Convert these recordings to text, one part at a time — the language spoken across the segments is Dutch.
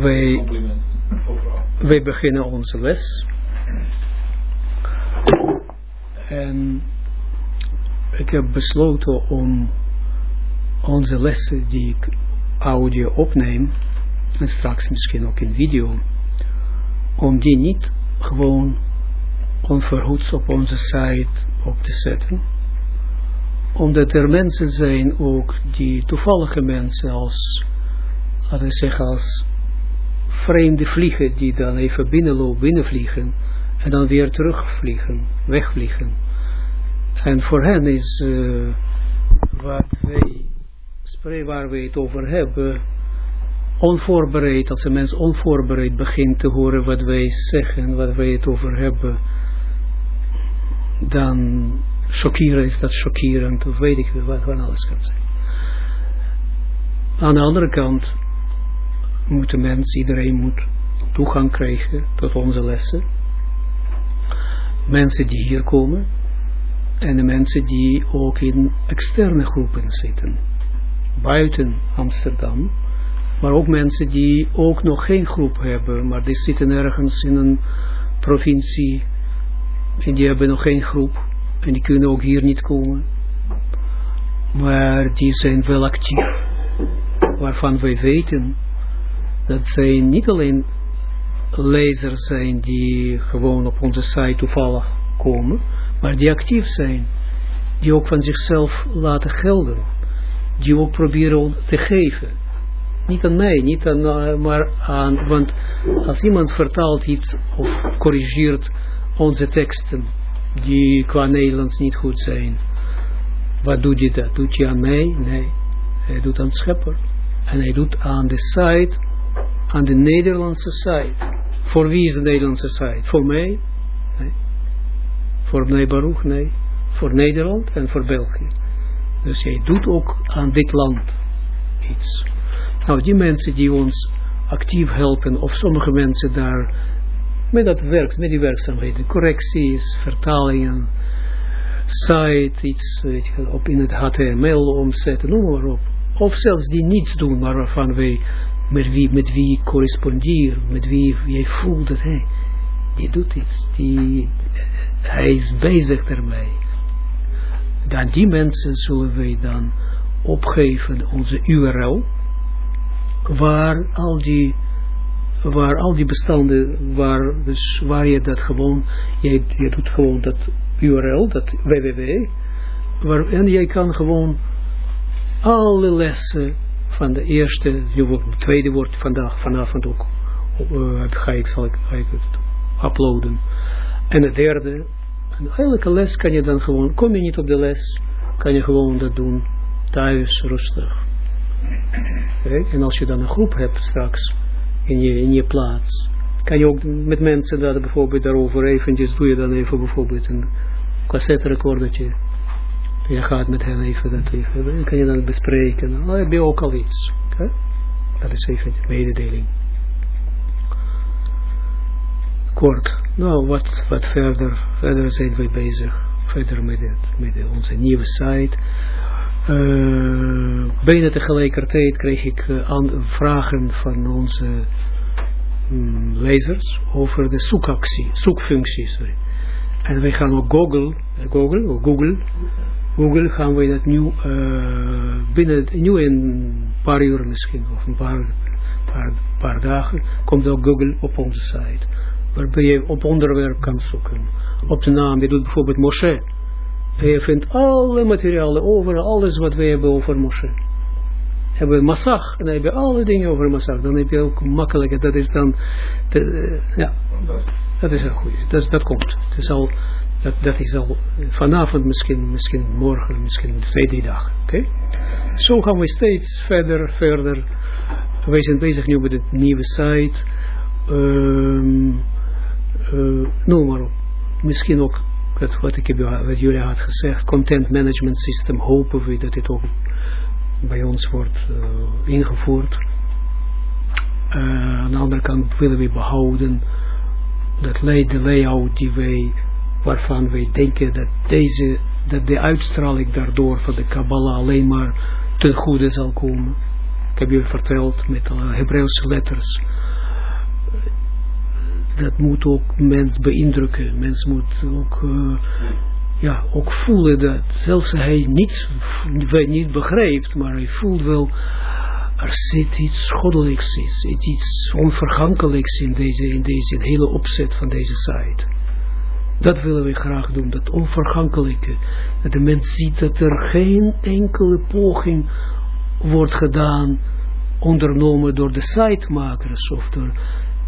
wij, wij beginnen onze les. En ik heb besloten om onze lessen die ik audio opneem, en straks misschien ook in video, om die niet gewoon onverhoeds op onze site op te zetten. Omdat er mensen zijn ook die toevallige mensen als, laten we zeggen als vreemde vliegen die dan even binnenlopen, binnenvliegen en dan weer terugvliegen, wegvliegen. En voor hen is uh, wat wij waar we het over hebben, onvoorbereid, als een mens onvoorbereid begint te horen wat wij zeggen, wat wij het over hebben, dan chockeren is dat chockerend, of weet ik wat van alles kan zijn. Aan de andere kant moet de mens, iedereen moet toegang krijgen tot onze lessen. Mensen die hier komen en de mensen die ook in externe groepen zitten, buiten Amsterdam, maar ook mensen die ook nog geen groep hebben, maar die zitten ergens in een provincie en die hebben nog geen groep en die kunnen ook hier niet komen, maar die zijn wel actief, waarvan wij weten dat zij niet alleen lezers zijn die gewoon op onze site toevallig komen, maar die actief zijn, die ook van zichzelf laten gelden, die ook proberen te geven. Niet aan mij, niet aan, uh, maar aan, want als iemand vertaalt iets of corrigeert onze teksten, die qua Nederlands niet goed zijn, wat doet hij dat? Doet hij aan mij? Nee. Hij doet aan schepper. En hij doet aan de site, aan de Nederlandse site. Voor wie is de Nederlandse site? Voor mij? Nee. Voor meneer Baruch? Nee. Voor Nederland en voor België. Dus jij doet ook aan dit land iets. Nou, die mensen die ons actief helpen, of sommige mensen daar met dat werk, met die werkzaamheden, correcties, vertalingen, site, iets op in het HTML omzetten, noem maar op. Of zelfs die niets doen, maar waarvan wij met wie, met wie correspondeer, met wie jij voelt dat hij, die doet iets, die, hij is bezig ermee. Dan die mensen zullen wij dan opgeven onze URL, waar al die, waar al die bestanden, waar, dus waar je dat gewoon, je, je doet gewoon dat URL, dat www, waar, en jij kan gewoon alle lessen van de eerste, het tweede wordt vandaag, vanavond ook, uh, ga ik, zal ik, uploaden. En de derde, en elke les kan je dan gewoon, kom je niet op de les, kan je gewoon dat doen, thuis, rustig. En als je dan een groep hebt straks, in je, in je plaats, kan je ook met mensen dat bijvoorbeeld daarover eventjes, doe je dan even bijvoorbeeld een cassette recordertje je gaat met hen even dat even, dan kan je dan bespreken. Dan heb je ook al iets. Dat is even de mededeling. Kort. Nou, wat, wat verder. Verder zijn we bezig. Verder met, met onze nieuwe site. Uh, bijna tegelijkertijd kreeg ik uh, vragen van onze um, lezers over de zoekactie, zoekfuncties. En wij gaan ook Google, Google, Google Google gaan we dat nu uh, binnen nu een paar uur misschien, of een paar, paar, paar dagen, komt ook Google op onze site. Waarbij je op onderwerp kan zoeken. Op de naam, je doet bijvoorbeeld Moshe. En je vindt alle materialen over, alles wat we hebben over Moshe. Hebben we Massach, en dan heb je alle dingen over Massach. Dan heb je ook makkelijker, dat is dan, de, uh, ja, dat is een goede, dat, dat komt. Het is al dat, dat is al vanavond, misschien, misschien morgen, misschien twee, drie dagen. Oké? Zo gaan we steeds verder, verder. Wij zijn bezig nu met de nieuwe site. Um, uh, noem maar op. Misschien ook dat wat, ik heb, wat jullie had gezegd. Content management system. Hopen we dat dit ook bij ons wordt uh, ingevoerd. Uh, aan de andere kant willen we behouden dat de layout die wij waarvan wij denken dat deze, dat de uitstraling daardoor van de Kabbalah alleen maar ten goede zal komen. Ik heb je verteld met Hebreeuwse letters, dat moet ook mens beïndrukken. Mens moet ook, uh, ja, ook voelen dat, zelfs hij niets niet begrijpt, maar hij voelt wel, er zit iets goddelijks, iets, iets onvergankelijks in deze, in deze hele opzet van deze site. Dat willen we graag doen, dat onvergankelijke. Dat de mens ziet dat er geen enkele poging wordt gedaan, ondernomen door de sitemakers, of door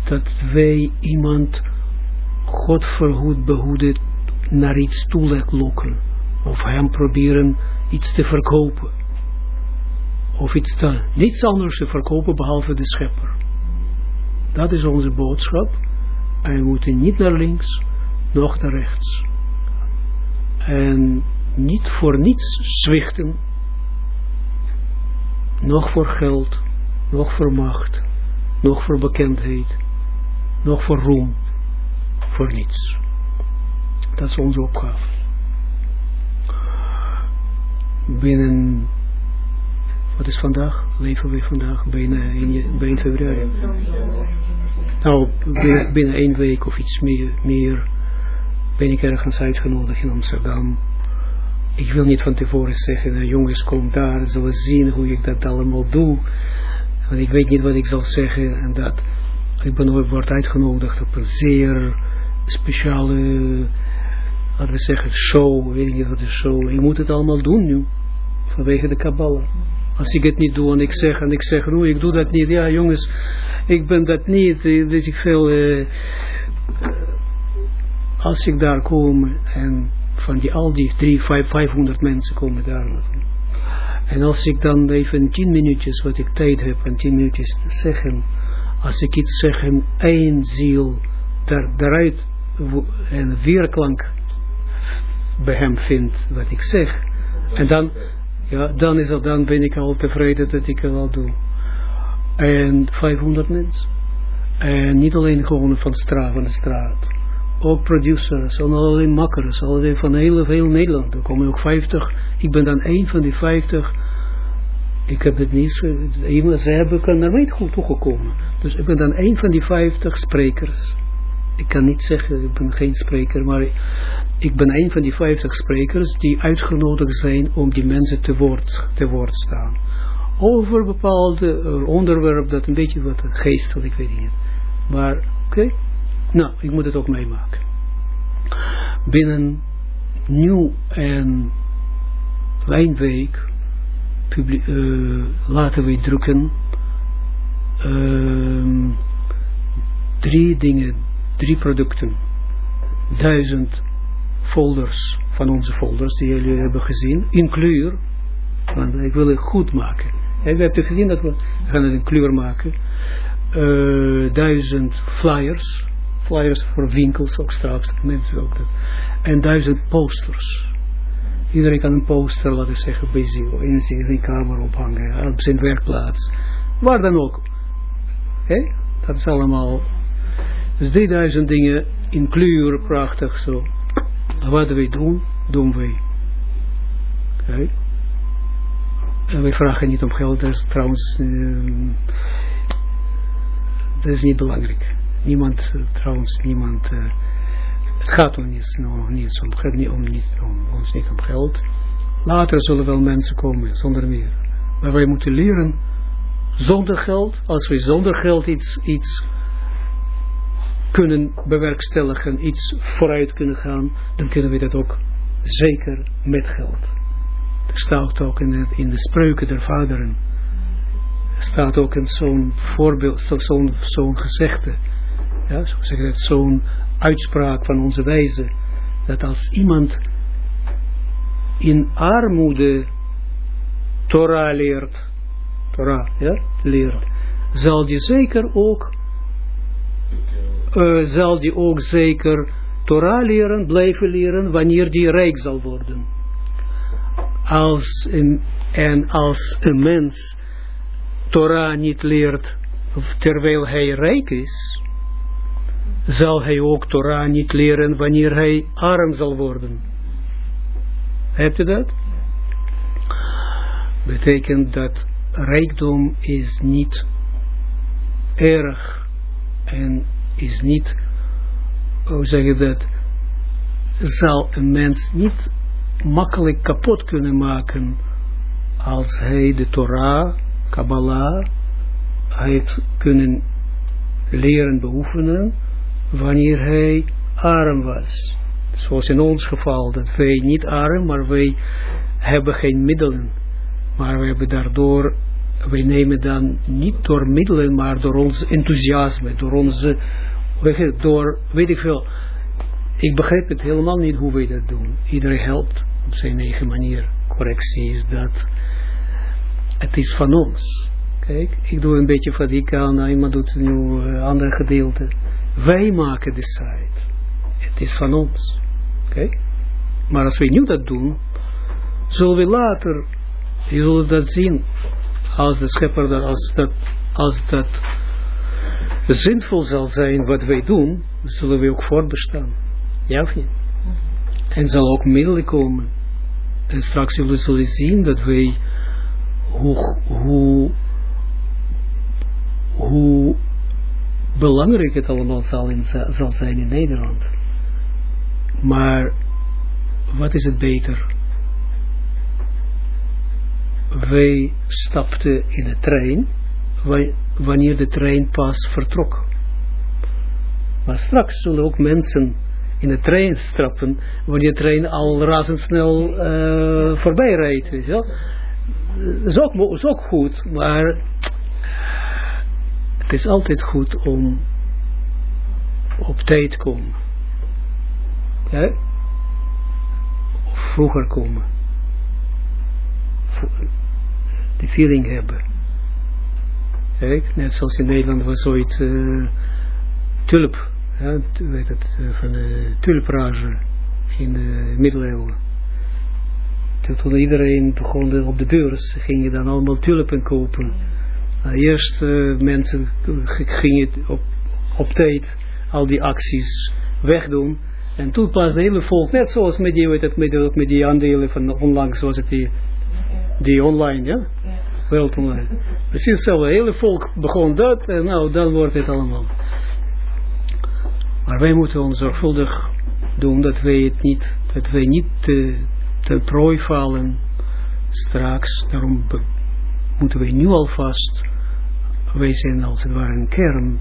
dat wij iemand, God verhoed, behoeden, naar iets toe lokken. Of hem proberen iets te verkopen. Of iets te, niets anders te verkopen behalve de schepper. Dat is onze boodschap. En we moeten niet naar links, nog naar rechts. En niet voor niets zwichten. Nog voor geld, nog voor macht, nog voor bekendheid, nog voor roem, voor niets. Dat is onze opgave. Binnen, wat is vandaag? Leven we vandaag? Bijna 1, februari. Nou, binnen, binnen week of iets meer, meer ben ik ergens uitgenodigd in Amsterdam. Ik wil niet van tevoren zeggen, nou, jongens kom daar, zullen zien hoe ik dat allemaal doe. Want ik weet niet wat ik zal zeggen en dat. Ik ben word uitgenodigd op een zeer speciale, laten we zeggen, show, weet ik niet wat is show. Ik moet het allemaal doen nu, vanwege de Kabbalah. Als ik het niet doe en ik zeg, en ik zeg, nou, ik doe dat niet, ja jongens, ik ben dat niet, weet ik veel, uh, als ik daar kom en van die, al die drie, vijf, 500 mensen komen daar En als ik dan even tien minuutjes, wat ik tijd heb, en tien minuutjes te zeggen, als ik iets zeg en één ziel daar, daaruit een weerklank bij hem vind, wat ik zeg, en dan, ja, dan, is het, dan ben ik al tevreden dat ik het al doe. En 500 mensen. En niet alleen gewoon van, straat, van de straat ook producers, en allerlei makkers, allerlei van heel, heel Nederland. Er komen ook 50, ik ben dan een van die 50. Ik heb het niet, ze hebben naar mij goed toegekomen. Dus ik ben dan een van die 50 sprekers. Ik kan niet zeggen, ik ben geen spreker, maar ik ben een van die 50 sprekers die uitgenodigd zijn om die mensen te woord te woord staan. Over bepaalde uh, onderwerp dat een beetje wat geestelijk, weet ik niet. Maar, oké. Nou, ik moet het ook meemaken. Binnen nieuw en wijnweek uh, laten we drukken uh, drie dingen, drie producten. Duizend folders van onze folders die jullie hebben gezien, in kleur, want ik wil het goed maken. Ja, we hebben gezien dat we gaan het in kleur maken. Uh, duizend flyers, flyers voor winkels, ook straks, mensen ook. En duizend posters. Iedereen kan een poster, laten zeggen, bij zich, in zijn kamer ophangen, op zijn werkplaats, waar dan ook. Oké, dat is allemaal, dus 3000 dingen in kleur, prachtig zo. Wat wij doen, doen wij. Oké. En wij vragen niet om geld, dat is trouwens, uh, dat is niet belangrijk niemand, uh, trouwens niemand, uh, het gaat om niet, no, niet om, gaat niet om, niet om, ons niet om geld. Later zullen wel mensen komen, zonder meer. Maar wij moeten leren, zonder geld, als wij zonder geld iets, iets kunnen bewerkstelligen, iets vooruit kunnen gaan, dan kunnen we dat ook zeker met geld. Er staat ook in de, in de spreuken der vaderen, staat ook in zo'n voorbeeld, zo'n zo'n gezegde, ja, zo dat, zo'n uitspraak van onze wijze, dat als iemand in armoede Torah leert, Torah, ja, leert, zal die zeker ook, uh, zal die ook zeker Torah leren, blijven leren, wanneer die rijk zal worden. Als een, en als een mens Torah niet leert, terwijl hij rijk is, zal hij ook Torah niet leren wanneer hij arm zal worden. Hebt u dat? Betekent dat rijkdom is niet erg En is niet, hoe zeg je dat, zal een mens niet makkelijk kapot kunnen maken als hij de Torah, Kabbalah, heeft kunnen leren beoefenen wanneer hij arm was. Zoals in ons geval, dat wij niet arm, maar wij hebben geen middelen. Maar we hebben daardoor, wij nemen dan niet door middelen, maar door ons enthousiasme, door onze, door, weet ik veel, ik begrijp het helemaal niet hoe wij dat doen. Iedereen helpt op zijn eigen manier. Correctie is dat. Het is van ons. Kijk, ik doe een beetje van die kant, iemand doet nu een ander gedeelte. Wij maken de site. Het is van ons. Oké? Maar als wij nu dat doen, zullen we later, je dat zien, als de schepper, dat, als dat, als dat zinvol zal zijn wat wij doen, zullen we ook voortbestaan. Ja of niet? En zal ook middelen komen. En straks zullen we zullen zien dat wij, hoe, hoe, hoe belangrijk het allemaal zal, in, zal zijn in Nederland. Maar wat is het beter? Wij stapten in de trein wanneer de trein pas vertrok. Maar straks zullen ook mensen in de trein strappen wanneer de trein al razendsnel uh, voorbij rijdt. Wel? Is ook, is ook goed, maar het is altijd goed om op tijd komen. Ja? Of vroeger komen. Die feeling hebben. Kijk, net zoals in Nederland was ooit uh, tulp. Ja, weet het, uh, van de tulprage in de middeleeuwen. Toen iedereen begon op de beurs, gingen dan allemaal tulpen kopen. Uh, eerst uh, mensen gingen op, op tijd al die acties wegdoen. En toen pas de hele volk, net zoals met die, het, met, die, met die aandelen van onlangs, zoals het die, die online, ja? ja. Wereld online. Precies hetzelfde, het hele volk begon dat, en nou, dan wordt het allemaal. Maar wij moeten ons zorgvuldig doen dat wij het niet, dat wij niet te, te prooi vallen straks. Daarom moeten wij nu alvast, wij zijn als het ware een kern.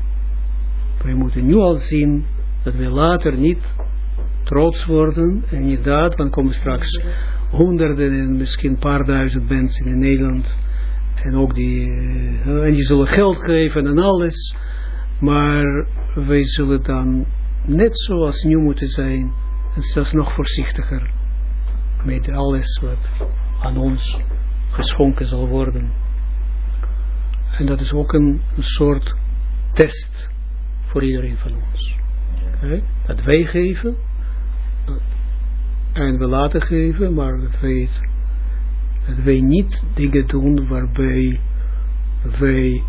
Wij moeten nu al zien dat we later niet trots worden. En inderdaad, dan komen straks honderden en misschien een paar duizend mensen in Nederland. En ook die, uh, en die zullen geld geven en alles. Maar wij zullen dan net zoals nu moeten zijn. En zelfs nog voorzichtiger. Met alles wat aan ons geschonken zal worden. En dat is ook een, een soort test voor iedereen van ons. Okay? Dat wij geven en we laten geven, maar dat wij, dat wij niet dingen doen waarbij wij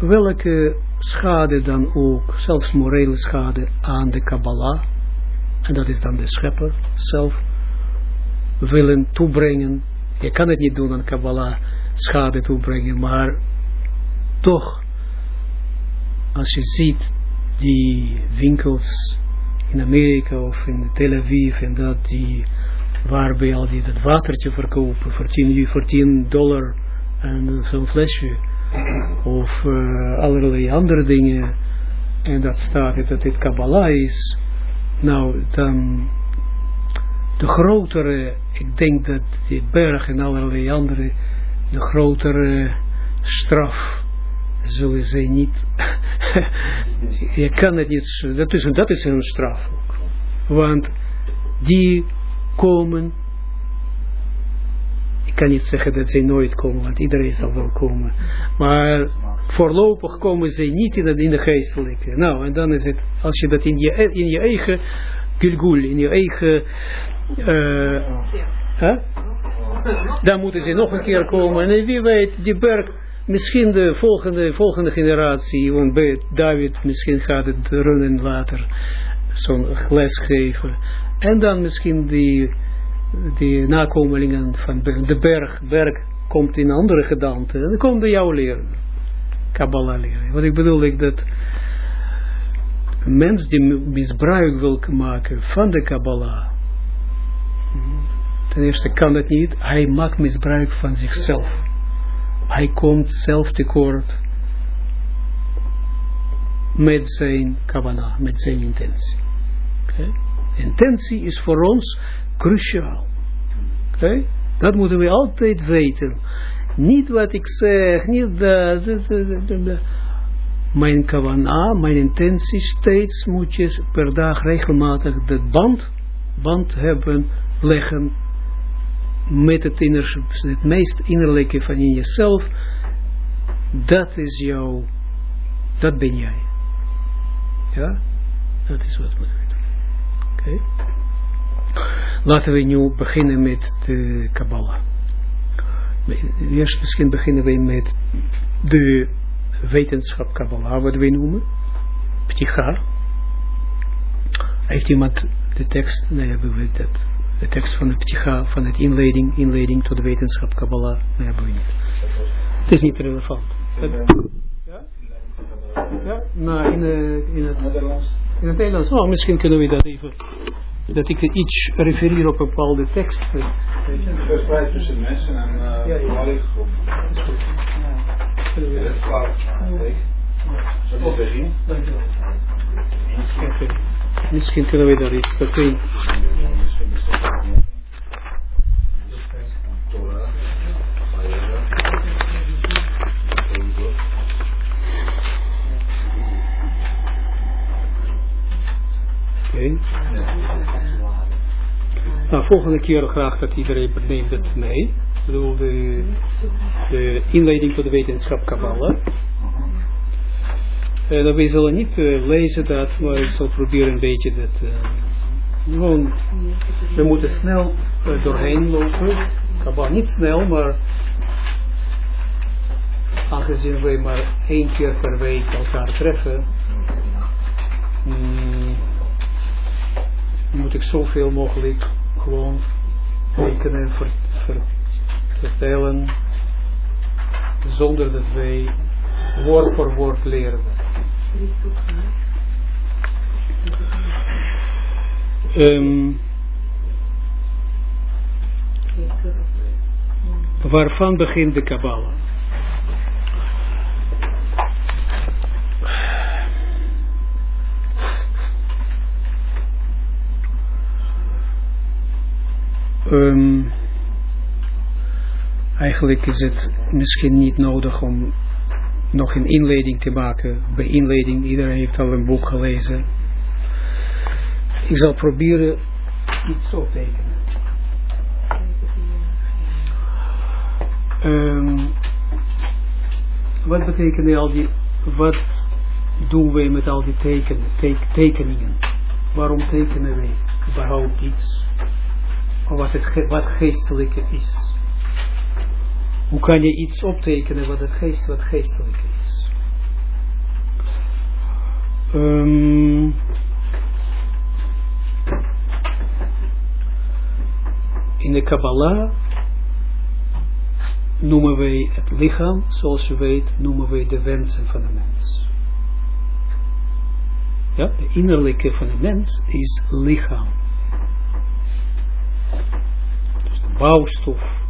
welke schade dan ook, zelfs morele schade aan de Kabbalah, en dat is dan de schepper zelf, willen toebrengen. Je kan het niet doen aan Kabbalah schade toebrengen, maar toch, als je ziet die winkels in Amerika of in Tel Aviv en dat die waarbij al die dat watertje verkopen voor 10, voor 10 dollar en zo'n flesje of uh, allerlei andere dingen en dat staat dat dit Kabbalah is nou dan de grotere ik denk dat die berg en allerlei andere de grotere straf zullen zij niet, je kan het niet, dat is, dat is een straf ook. Want die komen, ik kan niet zeggen dat zij nooit komen, want iedereen zal wel komen. Maar voorlopig komen ze niet in, de, in de geestelijke. Nou, en dan is het, als je dat in je, in je eigen gilgul, in je eigen, uh, huh? dan moeten ze nog een keer komen. En wie weet, die berg Misschien de volgende, volgende generatie, want David misschien gaat het runnen later, zo'n les geven. En dan misschien die, die nakomelingen van de berg, berg komt in andere gedaante. En dan komt de jou leren. Kabbalah leren. Wat ik bedoel ik dat mens die misbruik wil maken van de Kabbalah, ten eerste kan dat niet, hij maakt misbruik van zichzelf. Hij komt zelf tekort met zijn Kabbalah, met zijn intentie. Okay? Intentie is voor ons cruciaal. Dat moeten we altijd weten. Niet wat ik zeg, niet de mijn kavana, mijn intentie, steeds moet je per dag regelmatig de band, band hebben, leggen met het, inner, het meest innerlijke van in jezelf. Dat is jouw, dat ben jij. Ja, dat is wat we doen. Oké. Laten we nu beginnen met de Kabbalah. Eerst misschien beginnen we met de wetenschap Kabbalah, wat wij noemen. Pticha. Heeft iemand de tekst, nee, hebben we dat, de tekst van de Pticha, van het inleiding, inleiding tot de wetenschap Kabbalah, hebben we niet. Het is niet relevant. Ja? Ja, nou, in, uh, in het Nederlands. In het Nederlands. Nou, misschien kunnen we dat even dat ik iets refereer op een bepaalde tekst. Verspreid tussen mensen en uh, ja, ja. Dat is goed. Ja, dat is klaar. Wat is begin? Misschien kunnen we daar iets doen. Oké. Nou, volgende keer graag dat iedereen neemt het mee. Ik bedoel, de, de inleiding tot de wetenschap Kabbalah. En we zullen niet lezen dat, maar ik zal proberen een beetje dat... Gewoon, we moeten snel doorheen lopen. Kabbalah niet snel, maar aangezien we maar één keer per week elkaar treffen, mm, moet ik zoveel mogelijk gewoon tekenen, ver, vertellen, zonder dat wij woord voor woord leren. Um, waarvan begint de Kabbalah? Um, eigenlijk is het misschien niet nodig om nog een inleiding te maken. Bij inleiding, iedereen heeft al een boek gelezen. Ik zal proberen iets zo tekenen. Um, wat betekenen al die, wat doen wij met al die teken, tekeningen? Waarom tekenen wij überhaupt iets? wat, het, wat geestelijke is. Hoe kan je iets optekenen wat het geest, wat geestelijke is? Um, in de Kabbalah noemen wij het lichaam, zoals je weet, noemen wij de wensen van de mens. Ja, de innerlijke van de mens is lichaam. bouwstof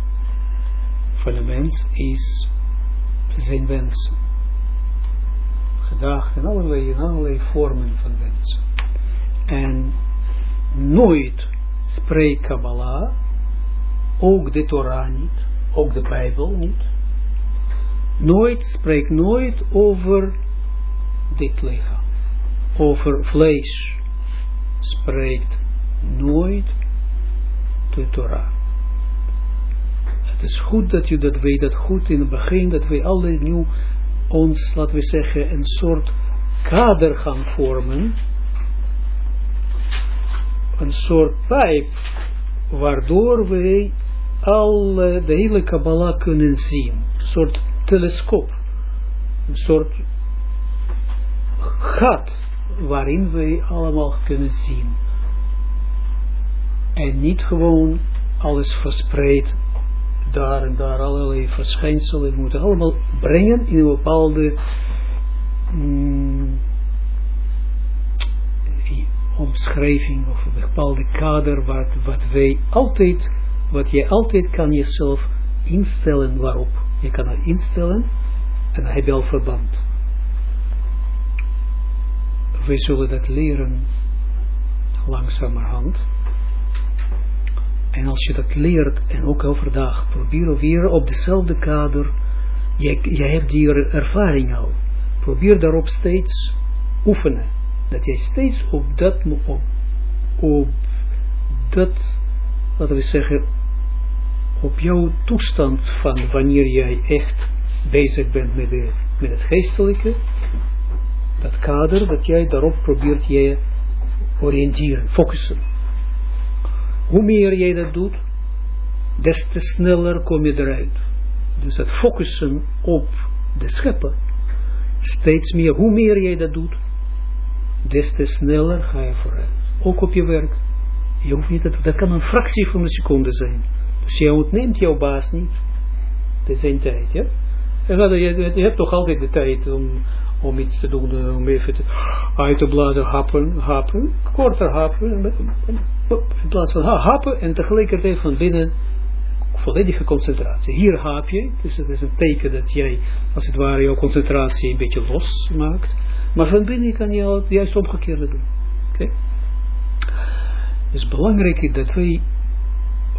van de mens is zijn wens. Gedachten, allerlei, allerlei vormen van wensen. En nooit spreekt Kabbalah, ook de Torah niet, ook de Bijbel niet, nooit spreekt nooit over dit lichaam. Over vlees spreekt nooit de Torah. Het is goed dat je dat weet, dat goed in het begin, dat we alle nu ons, laten we zeggen, een soort kader gaan vormen. Een soort pijp, waardoor wij alle, de hele Kabbalah kunnen zien. Een soort telescoop. Een soort gat, waarin wij allemaal kunnen zien. En niet gewoon alles verspreid daar en daar allerlei verschijnselen moeten allemaal brengen in een bepaalde mm, omschrijving of een bepaalde kader wat, wat wij altijd, wat je altijd kan jezelf instellen waarop. Je kan het instellen en dan heb je al verband. We zullen dat leren langzamerhand. En als je dat leert en ook overdag, probeer weer op dezelfde kader, jij, jij hebt die ervaring al. Probeer daarop steeds oefenen. Dat jij steeds op dat, op, op dat, laten we zeggen, op jouw toestand van wanneer jij echt bezig bent met, de, met het geestelijke, dat kader, dat jij daarop probeert je oriënteren, focussen. Hoe meer jij dat doet, des te sneller kom je eruit. Dus het focussen op de schepper, steeds meer, hoe meer jij dat doet, des te sneller ga je vooruit. Ook op je werk. Je hoeft niet dat, dat kan een fractie van een seconde zijn. Dus je ontneemt jouw baas niet. Het is zijn tijd, ja. Je hebt toch altijd de tijd om, om iets te doen, eh, om even te, uit te blazen, happen, happen, korter happen, in plaats van happen en tegelijkertijd van binnen volledige concentratie. Hier haap je, dus het is een teken dat jij, als het ware, jouw concentratie een beetje los maakt. Maar van binnen kan je het juist omgekeerde doen. Oké? Is belangrijk dat wij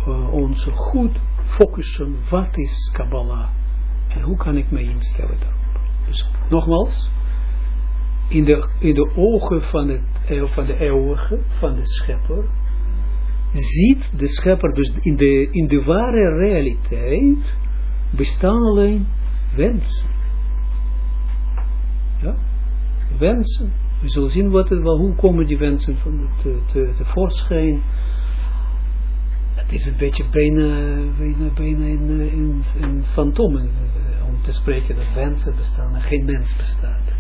uh, ons goed focussen, wat is Kabbalah en hoe kan ik mij instellen daarop. Dus nogmaals, in de, in de ogen van, het, eh, van de eeuwige, van de schepper, ziet de schepper dus in de, in de ware realiteit bestaan alleen wensen. Ja? Wensen. We zullen zien wat het, hoe komen die wensen van te, te, te voorschijn. Het is een beetje bijna, bijna, bijna in, in, in fantomen te spreken dat wensen bestaan en geen mens bestaat.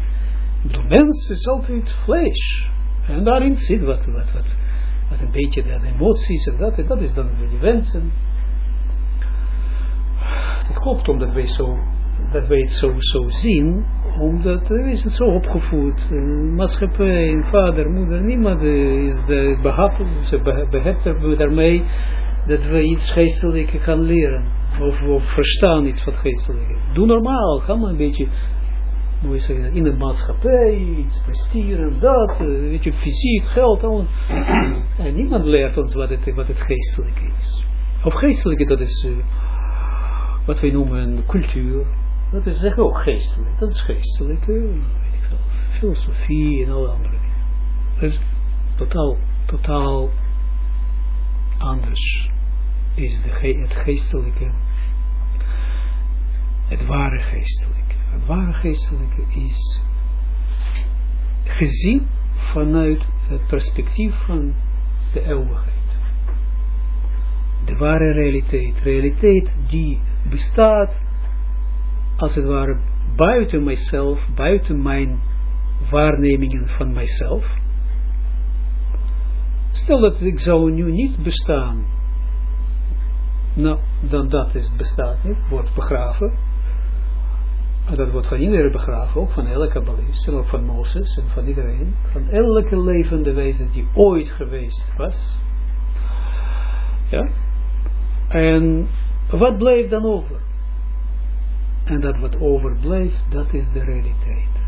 De mens is altijd vlees. En daarin zit wat, wat, wat, wat een beetje de emoties en dat, en dat is dan de wensen. Het klopt omdat wij, zo, dat wij het zo, zo zien, omdat we is het zo opgevoed. Uh, maatschappij, vader, moeder, niemand is de behapt, ze daarmee dat we iets geestelijks gaan leren. Of, of verstaan iets van geestelijke. Doe normaal, ga maar een beetje je zeggen, in de maatschappij, iets presteren, dat, uh, weet je, fysiek, geld, en niemand leert ons wat het, wat het geestelijke is. Of geestelijke, dat is uh, wat wij noemen cultuur. Dat is zeggen ook geestelijk. Dat is geestelijke, weet ik veel, filosofie en alle andere dingen. Dus totaal, totaal anders is de, het geestelijke, het ware geestelijke. Het ware geestelijke is gezien vanuit het perspectief van de eeuwigheid. De ware realiteit. Realiteit die bestaat als het ware buiten mijzelf, buiten mijn waarnemingen van mijzelf. Stel dat ik zou nu niet bestaan. Nou, dan dat is bestaat niet, wordt begraven. Dat wordt van iedereen begraven, ook van elke kabbalist, en ook van Mozes en van iedereen, van elke levende wezen die ooit geweest was. Ja? En wat blijft dan over? En dat wat overblijft, dat is de realiteit.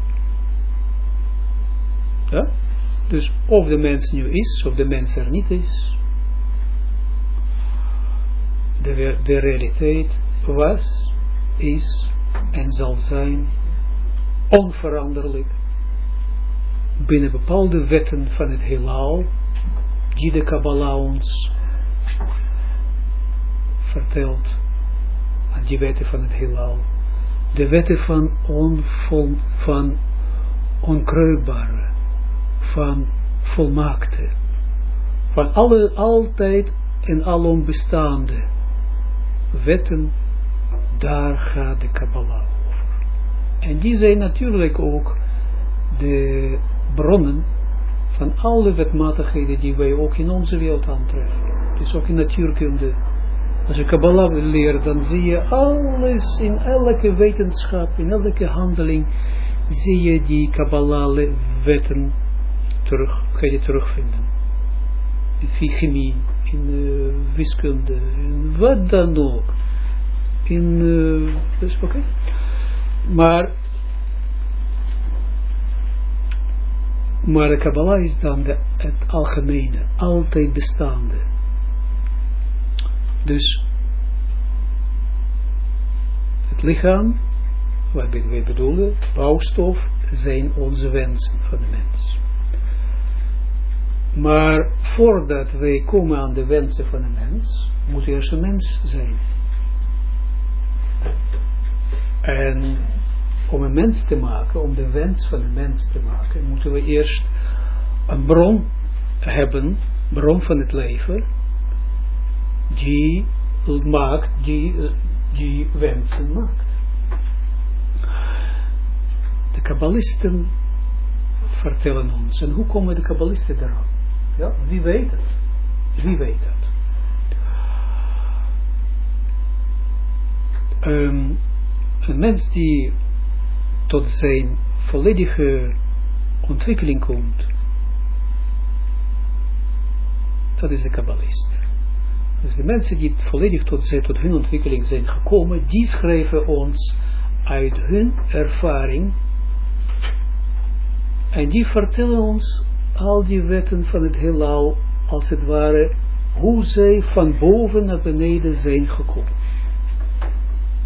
Ja? Dus of de mens nu is, of de mens er niet is, de, de realiteit was, is en zal zijn onveranderlijk binnen bepaalde wetten van het heelal die de Kabbalah ons vertelt aan die wetten van het heelal. De wetten van, onvol, van onkreukbare van volmaakte van alle, altijd en alom bestaande wetten daar gaat de Kabbalah over. En die zijn natuurlijk ook de bronnen van alle wetmatigheden die wij ook in onze wereld aantreffen. Het is ook in natuurkunde. Als je Kabbalah wil leren, dan zie je alles in elke wetenschap, in elke handeling, zie je die Kabbalah wetten terug, kan je terugvinden. In chemie, in uh, wiskunde, in wat dan ook. In, uh, dus, okay. Maar, maar de Kabbalah is dan de, het algemene, altijd bestaande. Dus, het lichaam, wat we bedoelen, bouwstof, zijn onze wensen van de mens. Maar voordat wij komen aan de wensen van een mens, moet eerst een mens zijn. En om een mens te maken, om de wens van een mens te maken, moeten we eerst een bron hebben, bron van het leven, die maakt, die, die wensen maakt. De kabbalisten vertellen ons. En hoe komen de kabbalisten eraan? Ja, wie weet het? Wie weet het? Um, een mens die tot zijn volledige ontwikkeling komt, dat is de kabbalist. Dus de mensen die volledig tot, zijn, tot hun ontwikkeling zijn gekomen, die schrijven ons uit hun ervaring en die vertellen ons al die wetten van het heelal, als het ware, hoe zij van boven naar beneden zijn gekomen.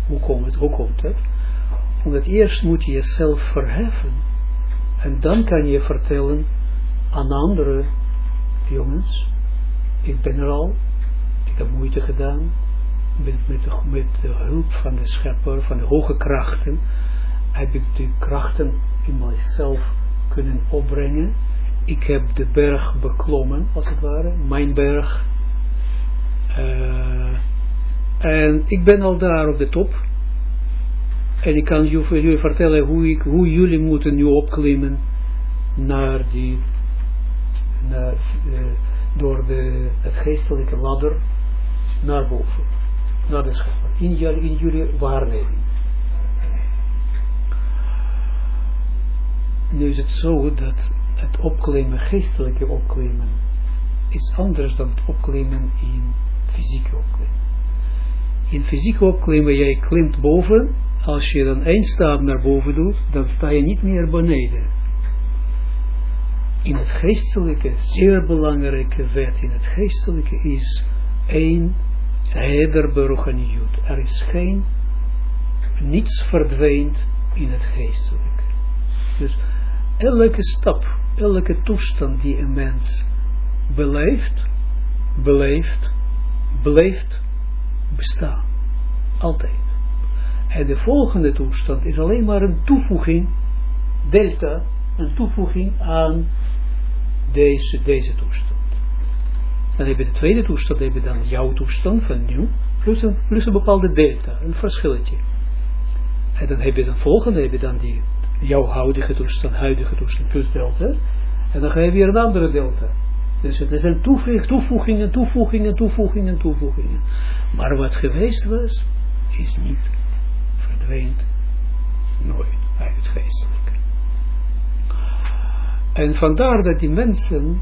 Hoe komt het? Hoe komt het? Omdat eerst moet je jezelf verheffen. En dan kan je vertellen aan andere jongens, ik ben er al, ik heb moeite gedaan, met, met, de, met de hulp van de schepper, van de hoge krachten, heb ik die krachten in mijzelf kunnen opbrengen. Ik heb de berg beklommen, als het ware, mijn berg. Uh, en ik ben al daar op de top. En ik kan jullie vertellen hoe, ik, hoe jullie moeten nu opklimmen naar die, naar, uh, door de, het geestelijke ladder naar boven, naar de schepper, in, in jullie waarneming. Nu is het zo dat het opklimmen, geestelijke opklimmen, is anders dan het opklimmen in fysieke opklimmen. In fysieke opklimmen, jij klimt boven, als je dan één stap naar boven doet, dan sta je niet meer beneden. In het geestelijke, zeer belangrijke wet in het geestelijke is één heder beroganiyut. Er is geen, niets verdwijnt in het geestelijke. Dus elke stap, elke toestand die een mens beleeft, beleeft, blijft bestaan. Altijd. En de volgende toestand is alleen maar een toevoeging, delta, een toevoeging aan deze, deze toestand. Dan heb je de tweede toestand, heb je dan jouw toestand van nu, plus een, plus een bepaalde delta, een verschilletje. En dan heb je dan volgende, heb je dan die jouw huidige toestand, huidige toestand plus delta. En dan ga je weer een andere delta. Dus het zijn toevoegingen, toevoegingen, toevoegingen, toevoegingen. Maar wat geweest was, is niet verdwijnt nooit uit het geestelijke. En vandaar dat die mensen,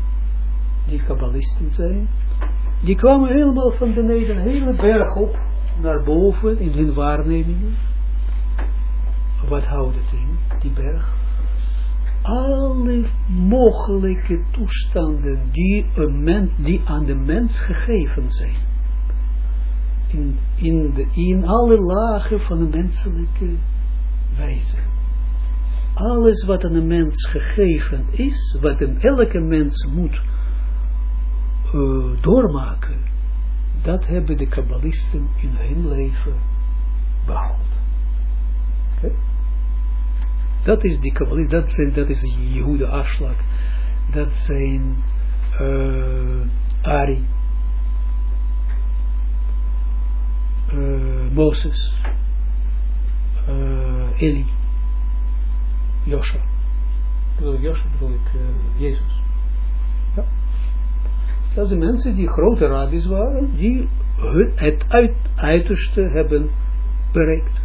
die kabbalisten zijn, die kwamen helemaal van beneden, een hele berg op, naar boven in hun waarnemingen wat houdt het in, die berg? Alle mogelijke toestanden die, een mens, die aan de mens gegeven zijn. In, in, de, in alle lagen van de menselijke wijze. Alles wat aan een mens gegeven is, wat een elke mens moet uh, doormaken, dat hebben de kabbalisten in hun leven behouden. Okay? Dat is die kabbalah, dat, zijn, dat is de Jehoede afslag. Dat zijn uh, Ari, uh, Mozes, uh, Eli, Joshua. Bedoel ik Joshua, bedoel ik Jezus. Ja. Dat zijn mensen die grote rabbis waren, die het uit, uiterste hebben bereikt.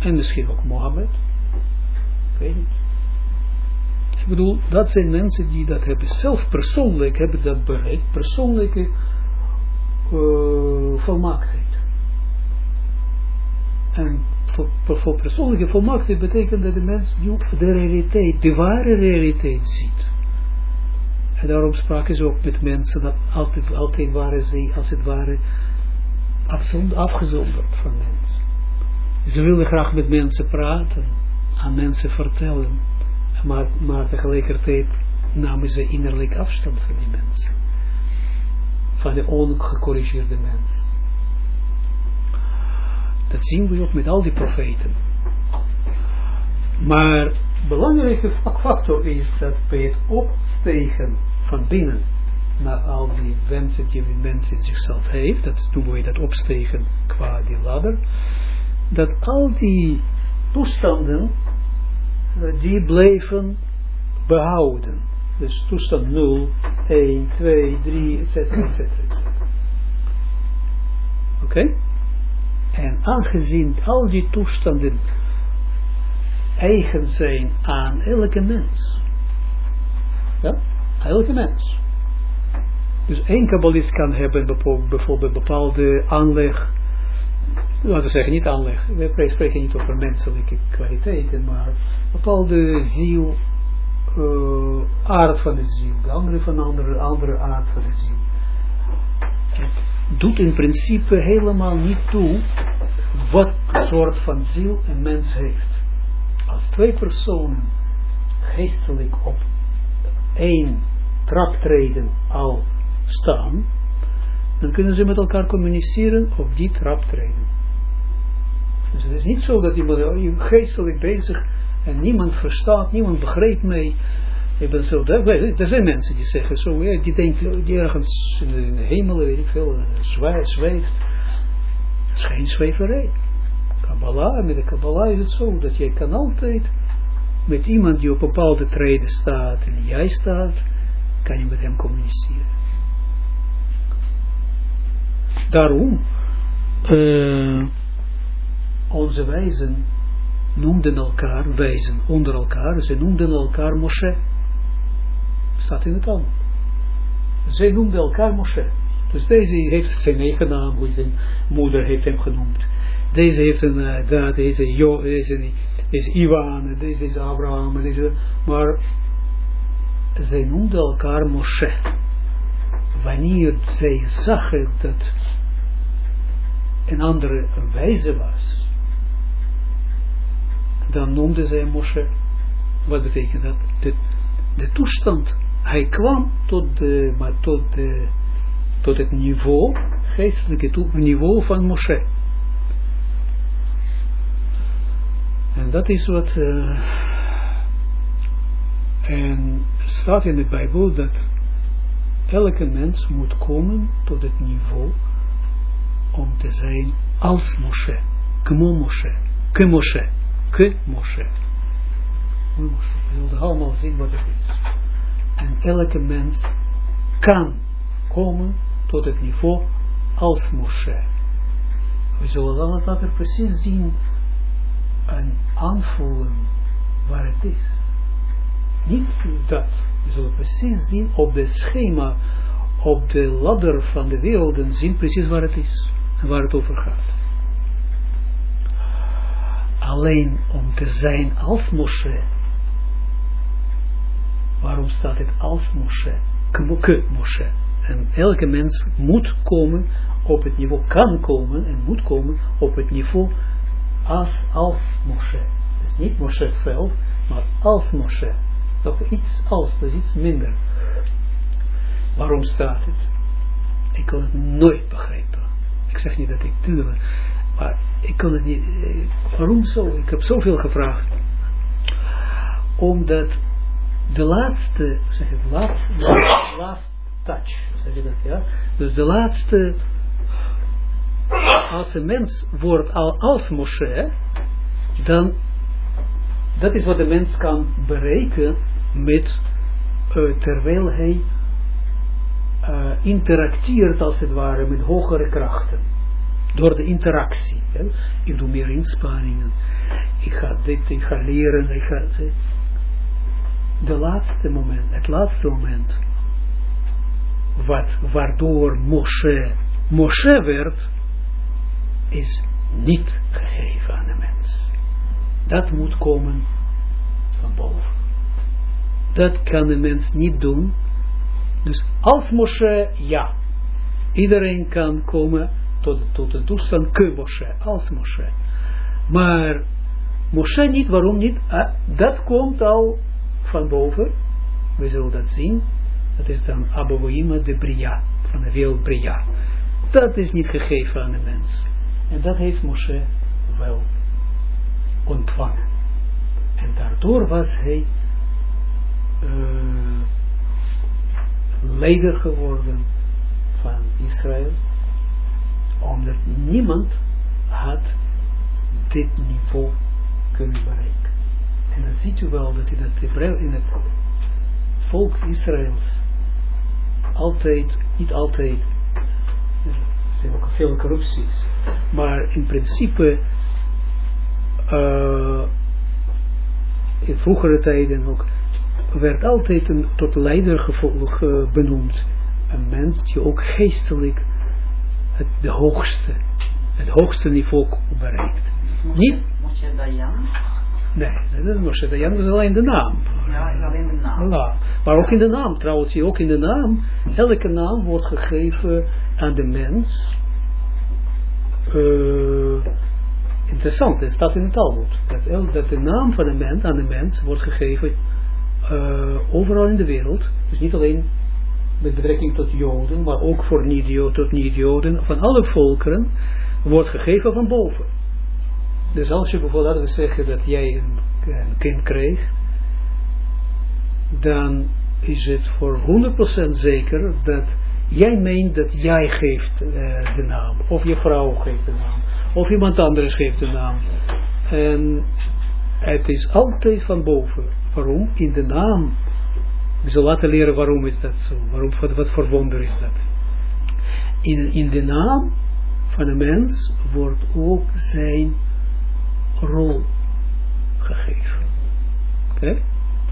En misschien ook Mohammed Ik bedoel, dat zijn mensen die dat hebben zelf persoonlijk, hebben dat bereikt, persoonlijke uh, volmaaktheid. En voor, persoonlijke volmaaktheid betekent dat de mens de realiteit, de ware realiteit ziet. En daarom spraken ze ook met mensen dat altijd, altijd waren ze, als het ware, afgezonderd van mensen. Ze wilden graag met mensen praten, aan mensen vertellen, maar, maar tegelijkertijd namen ze innerlijk afstand van die mensen. Van de ongecorrigeerde mens. Dat zien we ook met al die profeten. Maar belangrijke factor is dat bij het opstegen van binnen naar al die wensen die de mens in zichzelf heeft, dat noemen we dat opstegen qua die ladder, dat al die toestanden, die blijven behouden. Dus toestand 0, 1, 2, 3, etc. etc. etc. Oké? En aangezien al die toestanden eigen zijn aan elke mens. Ja? Elke mens. Dus één kabbalist kan hebben bijvoorbeeld bepaalde aanleg, laten we zeggen niet aanleg, we spreken niet over menselijke kwaliteiten, maar bepaalde ziel, uh, aard van de ziel, de andere van andere, andere aard van de ziel. Het doet in principe helemaal niet toe wat soort van ziel een mens heeft. Als twee personen geestelijk op één traptreden al staan, dan kunnen ze met elkaar communiceren op die traptreden. Dus het is niet zo dat iemand oh, geestelijk bezig en niemand verstaat, niemand begrijpt mij. Ik ben zo, er zijn mensen die zeggen zo, die denken, die ergens in de hemel, weet ik veel, zweeft. Het is geen zweverij. Kabbalah, met de Kabbalah is het zo, dat jij kan altijd met iemand die op bepaalde treden staat en jij staat, kan je met hem communiceren. Daarom, uh, onze wijzen noemden elkaar, wijzen onder elkaar, ze noemden elkaar Moshe. Staat in het al. Zij noemden elkaar Moshe. Dus deze heeft zijn eigen naam, zijn moeder heeft hem genoemd. Deze heeft een, uh, deze, jo, deze, deze Ivan, deze is Abraham, deze, maar zij noemden elkaar Moshe. Wanneer zij zagen dat een andere wijze was, dan noemden zij Moshe. Wat betekent dat? De, toestand. Hij kwam tot, de, maar tot, de, tot het niveau, geestelijke niveau van Moshe. En dat is wat... Uh, en staat in de Bijbel dat elke mens moet komen tot het niveau om te zijn als Moshe. Kmo Moshe. Ke Moshe. Ke Moshe. We willen allemaal zien wat het is. En elke mens kan komen tot het niveau als Moshe. We zullen dan later precies zien en aanvoelen waar het is. Niet dat. We zullen precies zien op het schema, op de ladder van de werelden, zien precies waar het is en waar het over gaat. Alleen om te zijn als Moshe. Waarom staat het als Moshe? Ke Moshe. En elke mens moet komen op het niveau, kan komen en moet komen op het niveau als, als Moshe. Dus niet Moshe zelf, maar als Moshe. Toch iets als, dus iets minder. Waarom staat het? Ik kon het nooit begrijpen. Ik zeg niet dat ik duurde, maar ik kon het niet. Eh, waarom zo? Ik heb zoveel gevraagd. Omdat de laatste, zeg het, laatste, last touch, zeg je dat, ja? Dus de laatste als een mens wordt al als Moshe, dan dat is wat de mens kan bereiken met, uh, terwijl hij uh, interacteert als het ware met hogere krachten. Door de interactie. Hè? Ik doe meer inspanningen. Ik ga dit, ik ga leren. Ik ga, de laatste moment, het laatste moment, wat, waardoor Moshe, Moshe werd, is niet gegeven aan de mens. Dat moet komen van boven. Dat kan de mens niet doen. Dus als Moshe, ja, iedereen kan komen tot, tot de toestand ke Moshe, als Moshe. Maar Moshe niet, waarom niet? Ah, dat komt al van boven. We zullen dat zien. Dat is dan Abouima de Bria, van de wereld Bria. Dat is niet gegeven aan de mens. En dat heeft Moshe wel ontvangen. En daardoor was hij uh, leider geworden van Israël, omdat niemand had dit niveau kunnen bereiken. En dan ziet u wel dat in het, in het volk Israëls altijd, niet altijd, er zijn ook veel corrupties, maar in principe uh, in vroegere tijden ook werd altijd een, tot leider benoemd een mens die ook geestelijk het de hoogste het hoogste niveau bereikt. Dus niet Moshe Dayan? Nee, dat is Moshe Dayan, dat is alleen de naam. Ja, is alleen de naam. Maar ook in de naam, trouwens, ook in de naam, elke naam wordt gegeven aan de mens. Uh, interessant, het staat in het Talmud, dat, dat de naam van de mens aan de mens wordt gegeven uh, overal in de wereld, dus niet alleen met betrekking tot Joden, maar ook voor niet-Joden, tot niet-Joden, van alle volkeren, wordt gegeven van boven. Dus als je bijvoorbeeld, laten dat jij een, kind kreeg, dan is het voor 100% zeker dat jij meent dat jij geeft uh, de naam, of je vrouw geeft de naam, of iemand anders geeft de naam. En het is altijd van boven. Waarom? In de naam. We zullen laten leren waarom is dat zo. Waarom, wat, wat voor wonder is dat. In, in de naam van een mens wordt ook zijn rol gegeven. Oké?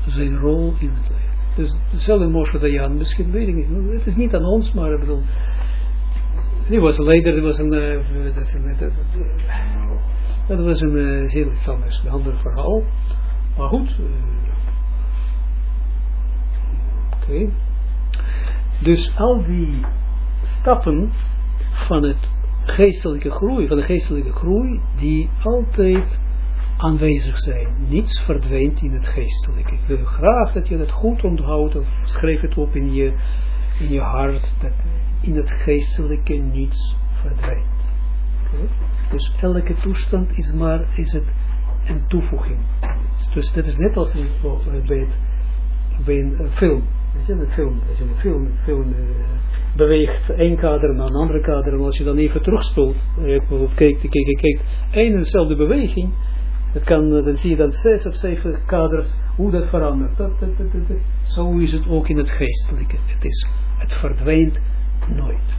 Zijn rol in het leven. Dus hetzelfde Moshe Dayan, misschien weet ik niet. Het is niet aan ons, maar ik bedoel. Die was leider, was. Uh, dat, is een dat, was een uh, heel iets anders, een ander verhaal. Maar goed. Oké. Dus al die stappen van het geestelijke groei, van de geestelijke groei, die altijd aanwezig zijn. Niets verdwijnt in het geestelijke. Ik wil graag dat je dat goed onthoudt, of schrijf het op in je, in je hart, dat in het geestelijke niets verdwijnt. Dus elke toestand is maar, is het een toevoeging. Dus dat is net als bij, het, bij een film. Weet je, een film, weet je, een film, film beweegt één kader naar een andere kader, en als je dan even terugspoelt, of kijkt, kijkt, kijkt, één en dezelfde beweging, kan, dan zie je dan zes of zeven kaders, hoe dat verandert. Dat. Zo is het ook in het geestelijke. Het, is, het verdwijnt nooit.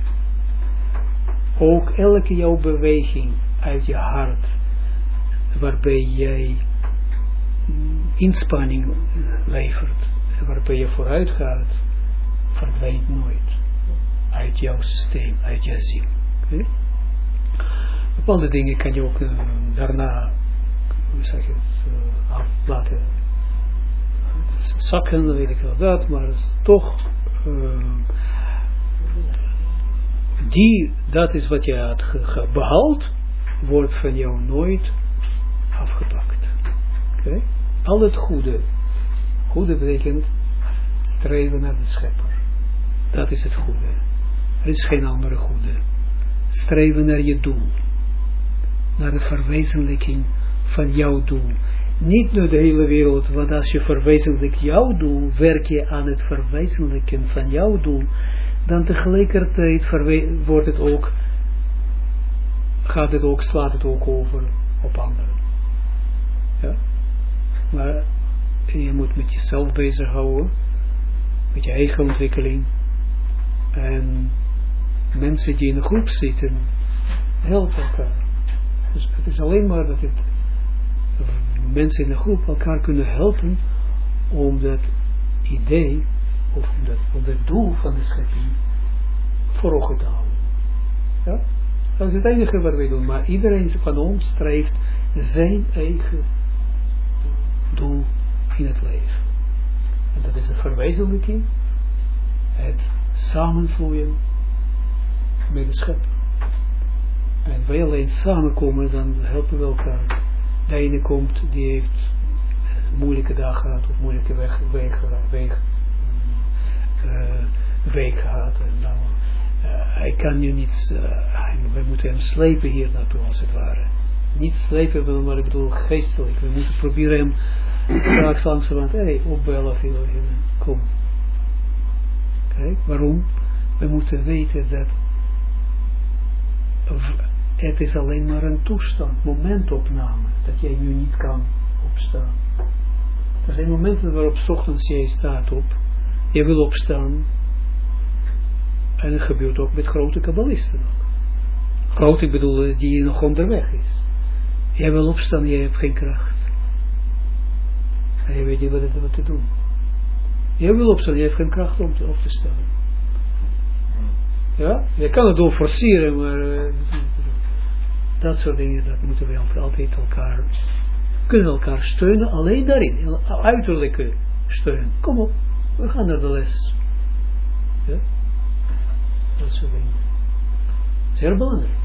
Ook elke jouw beweging uit je hart, waarbij jij inspanning levert, waarbij je vooruit gaat, verdwijnt nooit uit jouw systeem, uit jouw ziel. Okay? Bepaalde dingen kan je ook uh, daarna, hoe zeg je het, uh, af laten zakken, weet ik wel dat, maar toch, uh, die, dat is wat je had behaald, wordt van jou nooit afgepakt. Al het goede, goede betekent streven naar de schepper. Dat is het goede. Er is geen andere goede. Streven naar je doel. Naar de verwezenlijking van jouw doel. Niet naar de hele wereld, want als je verwezenlijkt jouw doel, werk je aan het verwezenlijken van jouw doel, dan tegelijkertijd wordt het ook, gaat het ook, slaat het ook over op anderen. Ja? Maar je moet met jezelf bezighouden, met je eigen ontwikkeling, en mensen die in een groep zitten, helpen elkaar. Dus het is alleen maar dat het, mensen in een groep elkaar kunnen helpen om dat idee, of om, dat, om het doel van de schepping voor ogen te houden. Ja? Dat is het enige wat wij doen, maar iedereen van ons streeft zijn eigen doel in het leven. En dat is de verwezenlijking, het samenvloeien met de schepper. En wij alleen samenkomen, dan helpen we elkaar. De ene komt, die heeft een moeilijke dag gehad, of moeilijke weg, week, week, uh, week gehad. En nou, uh, hij kan nu niet, uh, we moeten hem slepen hier naartoe als het ware. Niet slepen, maar ik bedoel geestelijk. We moeten proberen hem straks langzaam hé, hey, opbellen, kom. Kijk, waarom? We moeten weten dat het is alleen maar een toestand, momentopname, dat jij nu niet kan opstaan. Er zijn momenten waarop ochtends jij staat op, je wil opstaan, en dat gebeurt ook met grote kabbalisten. Groot, ik bedoel, die nog onderweg is. Jij wil opstaan, jij hebt geen kracht. En je weet niet wat, wat te doen. Jij wil opstaan, jij hebt geen kracht om te, op te staan. Ja, je kan het door forceren, maar uh, dat soort dingen, dat moeten we altijd elkaar, kunnen elkaar steunen, alleen daarin, uiterlijke steun. Kom op, we gaan naar de les. Ja, dat soort dingen. Zeer belangrijk.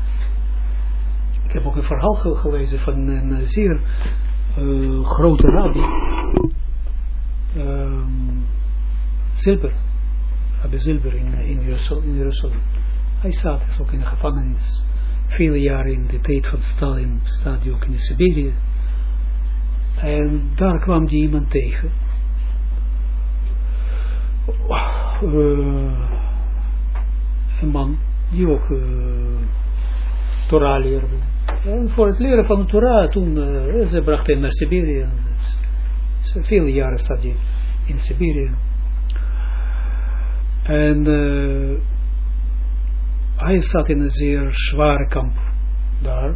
Ik heb ook een verhaal gelezen van een uh, zeer uh, grote rabbi. Um, Zilber. Rabbi Zilber in, in, Jeruzalem, in Jeruzalem. Hij zat dus ook in de gevangenis. Vele jaren in de tijd van Stalin staat hij ook in Siberië. En daar kwam die iemand tegen. Uh, een man die ook Torah leerde. En voor het leren van de Torah, toen uh, ze brachten hem naar Siberië. Vele jaren zat hij in Siberië. En uh, hij zat in een zeer zware kamp daar.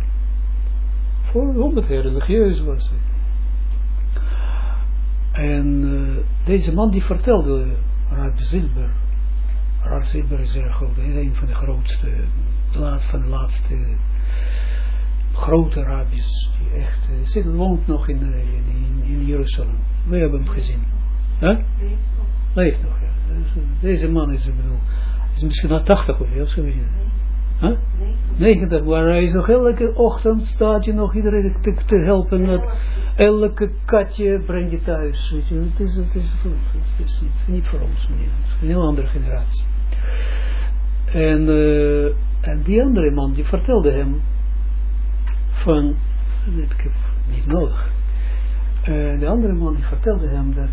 Voor omdat hij religieus was. En deze man die vertelde, Raad Zilber, Raad Zilber is erg groot, een van de grootste, laat van de laatste grote rabbis, die echt, uh, zit, woont nog in, in, in, Jeruzalem. We hebben hem gezien. Huh? Leeft nog, ja. Deze man is, ik bedoel, is misschien al 80 of zo. Huh? 90, maar hij is nog elke ochtend staat je nog iedereen te, te helpen. Dat elke katje breng je thuis. Weet je. Het, is, het, is, het is niet, niet voor ons, meneer. Een heel andere generatie. En, uh, en die andere man die vertelde hem van, dat heb ik niet nodig. Uh, de andere man die vertelde hem dat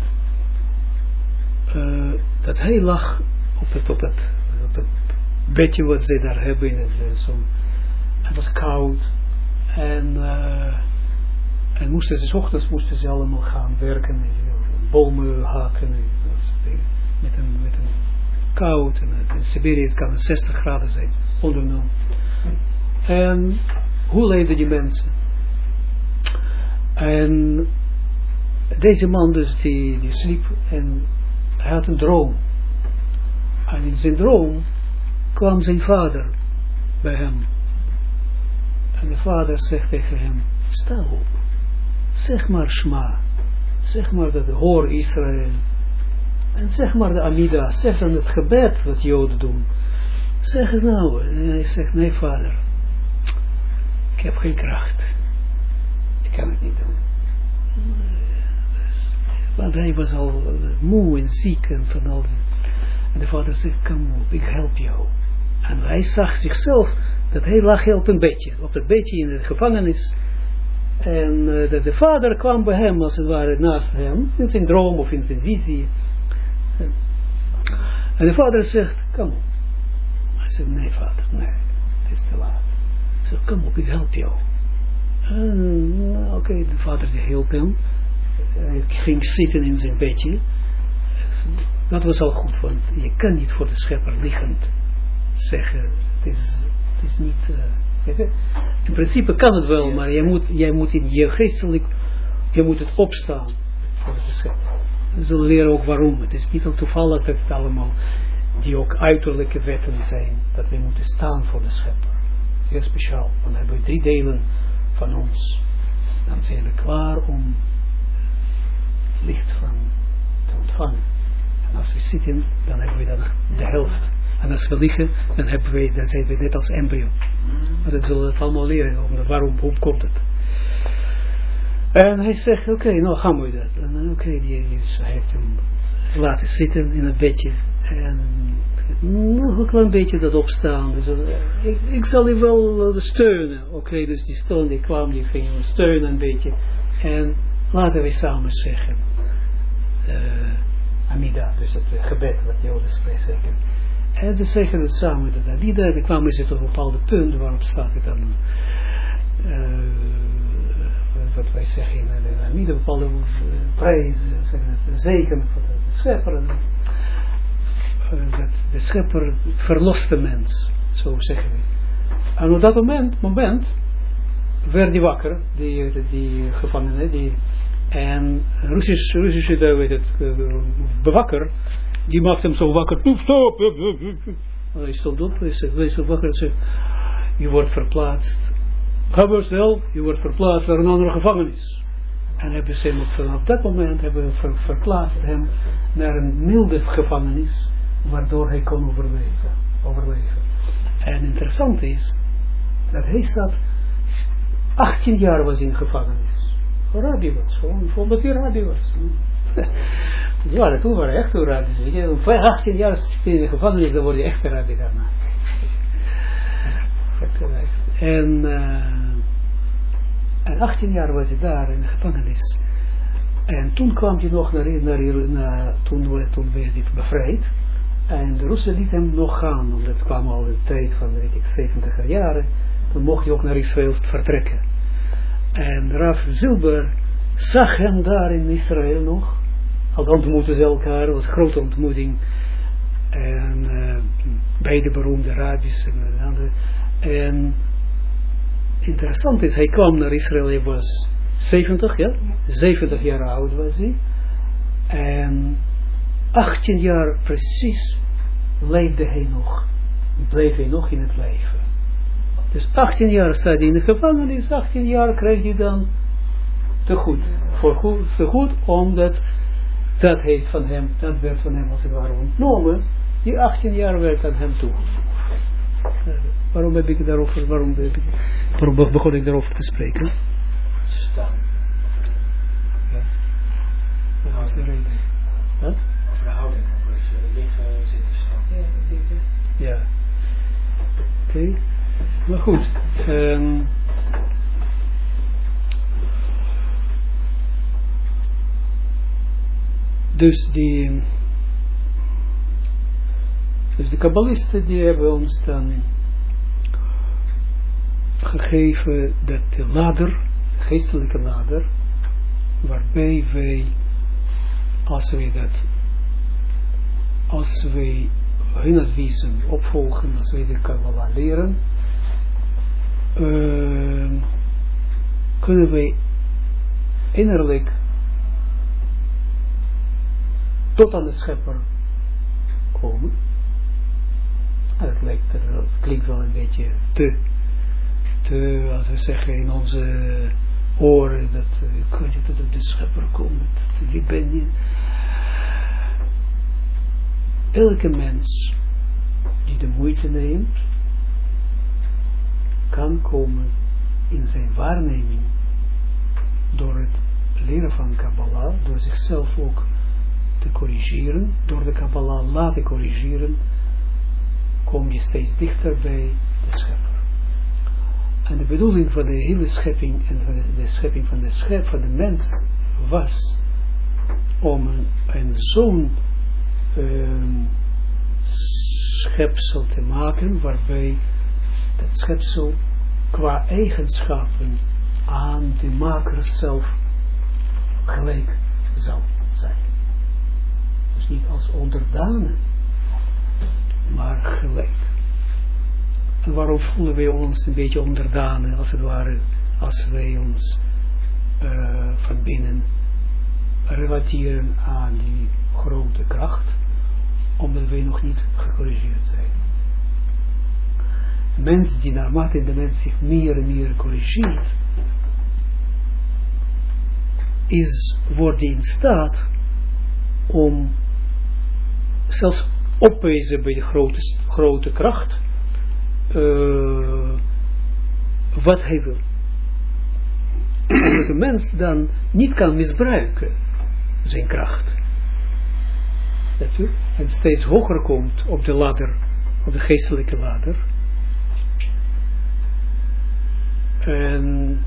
uh, dat hij lag op het, op het, op bedje wat ze daar hebben in het zo. Het was koud en, uh, en moesten ze, s ochtends moesten ze allemaal gaan werken, bomen haken, met een, met een koud, en in Siberië kan het 60 graden zijn, ondernomen. En hoe leefden die mensen? En deze man dus, die, die sliep en hij had een droom. En in zijn droom kwam zijn vader bij hem. En de vader zegt tegen hem, sta op. Zeg maar Shma. Zeg maar dat hoor Israël. En zeg maar de Amida. Zeg dan het gebed wat Joden doen. Zeg het nou. En hij zegt, nee vader. Ik heb geen kracht. Ik kan het niet doen. Want hij was al moe en ziek en van al. En de vader zegt, kom ik help jou. En hij zag zichzelf, dat hij lag op een bedje, op dat bedje in de gevangenis. En uh, de, de, vader kwam bij hem, als het ware, naast hem, in zijn droom of in zijn visie. En de vader zegt, kom op. Nee vader, nee, het is te laat. Zegt, kom op, ik help jou. Oké, okay, de vader hielp hem hij ging zitten in zijn bedje. Dat was al goed, want je kan niet voor de schepper liggend zeggen. Het is, het is niet... Uh, in principe kan het wel, maar jij moet, jij moet in je geestelijk... Je moet het opstaan voor de schepper. Zullen leren ook waarom. Het is niet al toevallig dat het allemaal, die ook uiterlijke wetten zijn, dat we moeten staan voor de schepper. Heel speciaal. Dan hebben we drie delen van ons. Dan zijn we klaar om het licht van te ontvangen. En als we zitten, dan hebben we dan de helft. En als we liggen, dan, hebben we, dan zijn we net als embryo. Maar dat zullen we het allemaal leren. Waarom, hoe komt het? En hij zegt, oké, nou gaan we dat. Oké, okay, hij heeft hem laten zitten in het bedje. En nog een klein beetje dat opstaan. Dus, uh, ik, ik, zal je wel steunen. Oké, dus die stoon die kwam, die ging steunen een beetje. En laten we samen zeggen. Uh, Amida, dus het gebed wat Joden spreken. En ze zeggen het samen, dat Amida, en dan kwamen ze tot een bepaalde punt, waarop staat het dan, wat wij zeggen in de Amida, bepaalde prijs, zegen voor de schepper, dat de schepper verlost de mens, zo zeggen we. En op dat moment, moment werd hij wakker, die, die gevangene, die, en Russisch, Russische, weet het, bewakker, die maakt hem zo wakker, stop, hij stond op, hij zegt, wees wakker, zegt, je wordt verplaatst, ga maar snel, je wordt verplaatst naar een andere gevangenis. En hebben ze hem vanaf dat moment hebben we ver, verplaatst hem naar een milde gevangenis, waardoor hij kon overleven. overleven. En interessant is, dat hij zat, 18 jaar was in gevangenis. Rabbi was, gewoon omdat hij rabbi was. ja, toen waren echt rabbis. Weet je, 18 jaar in de gevangenis, dan word je echt een rabbi daarna. en, uh, en 18 jaar was hij daar in de gevangenis. En toen kwam hij nog naar, naar, naar toen, toen werd hij bevrijd. En de Russen lieten hem nog gaan, omdat het kwam al de tijd van, weet ik, 70 jaren. Dan mocht hij ook naar Israël vertrekken. En Raf Zilber zag hem daar in Israël nog. Al ontmoetten ze elkaar, het was een grote ontmoeting. En uh, beide beroemde rabbis en andere. En interessant is, hij kwam naar Israël, hij was 70, ja? 70 jaar oud was hij. En 18 jaar precies leefde hij nog. Bleef hij nog in het leven. Dus 18 jaar zat hij in de gevangenis, 18 jaar kreeg hij dan te goed. Voor goed, te goed, omdat dat heeft van hem, dat werd van hem als het ware ontnomen. Die 18 jaar werd aan hem toegevoegd. Uh, waarom heb ik daarover, waarom, heb ik, waarom begon ik daarover te spreken? Staan. Ja. Dat was de reden. Huh? Houding, over als je liggen, zitten, staan. Ja, ja. Oké. Okay. Maar goed. Um, dus die dus de kabbalisten die hebben ons dan gegeven dat de ladder, de geestelijke ladder, waarbij wij, als wij dat, als wij hun adviezen opvolgen, als wij de Kabbalah leren, uh, kunnen wij innerlijk tot aan de schepper komen. Het, het klinkt wel een beetje te, te, als we zeggen, in onze oren, dat kun je tot op de schepper komen. Wie ben je? Elke mens die de moeite neemt, kan komen in zijn waarneming door het leren van Kabbalah, door zichzelf ook te corrigeren, door de Kabbalah laten corrigeren, kom je steeds dichter bij de schepper. En de bedoeling van de hele schepping en van de, schepping van de schep, van de mens was om een, een zo'n um, schepsel te maken waarbij dat schepsel qua eigenschappen aan de maker zelf gelijk zal zijn. Dus niet als onderdanen, maar gelijk. En waarom voelen wij ons een beetje onderdanen, als het ware, als wij ons uh, van binnen relateren aan die grote kracht, omdat wij nog niet gecorrigeerd zijn. Mens die naarmate de mens zich meer en meer corrigeert, is, wordt in staat om zelfs opwezen bij de grote, grote kracht uh, wat hij wil. Dat de mens dan niet kan misbruiken zijn kracht. U? En steeds hoger komt op de ladder, op de geestelijke ladder. En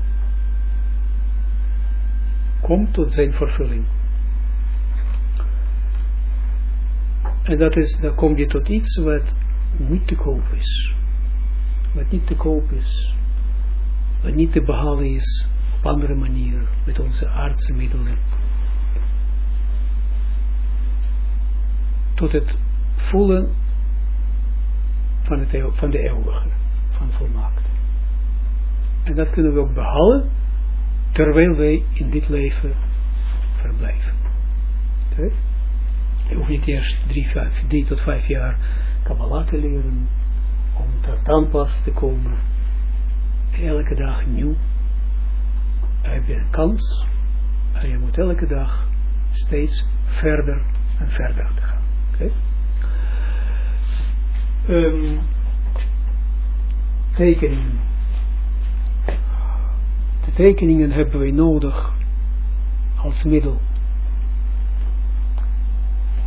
komt tot zijn vervulling. En dat is, dan kom je tot iets wat niet te koop is. Wat niet te koop is. Wat niet te behalen is op andere manier met onze aardse middelen. Tot het voelen van, het, van de eeuwige, van volmaakt. En dat kunnen we ook behalen terwijl wij in dit leven verblijven. Je hoeft niet eerst drie, tot vijf jaar Kabbalah te leren om tot aanpas te komen. Elke dag nieuw. Heb je een kans en je moet elke dag steeds verder en verder gaan. Um, tekeningen de tekeningen hebben wij nodig als middel.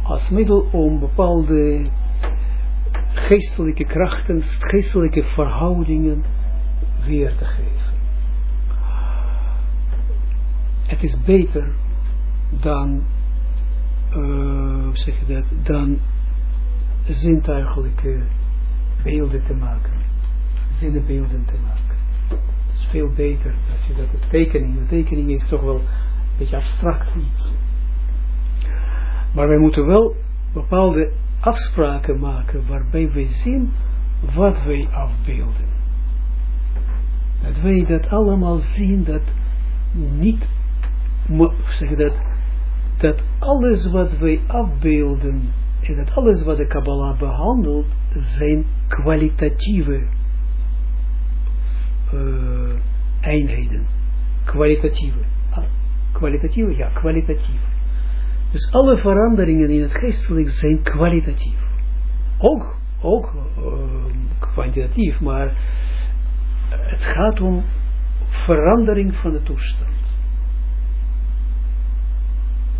Als middel om bepaalde geestelijke krachten, geestelijke verhoudingen weer te geven. Het is beter dan, uh, zeg je dat, dan zintuigelijke beelden te maken, zinnenbeelden te maken is veel beter als je dat, tekening, de tekening is toch wel een beetje abstract iets. Maar wij moeten wel bepaalde afspraken maken waarbij we zien wat wij afbeelden. Dat wij dat allemaal zien, dat niet, zeg dat, dat alles wat wij afbeelden en dat alles wat de Kabbalah behandelt, zijn kwalitatieve uh, eenheden. Kwalitatieve. Ah, kwalitatieve, ja, kwalitatief. Dus alle veranderingen in het geestelijk zijn kwalitatief. Ook, ook uh, kwantitatief, maar het gaat om verandering van de toestand.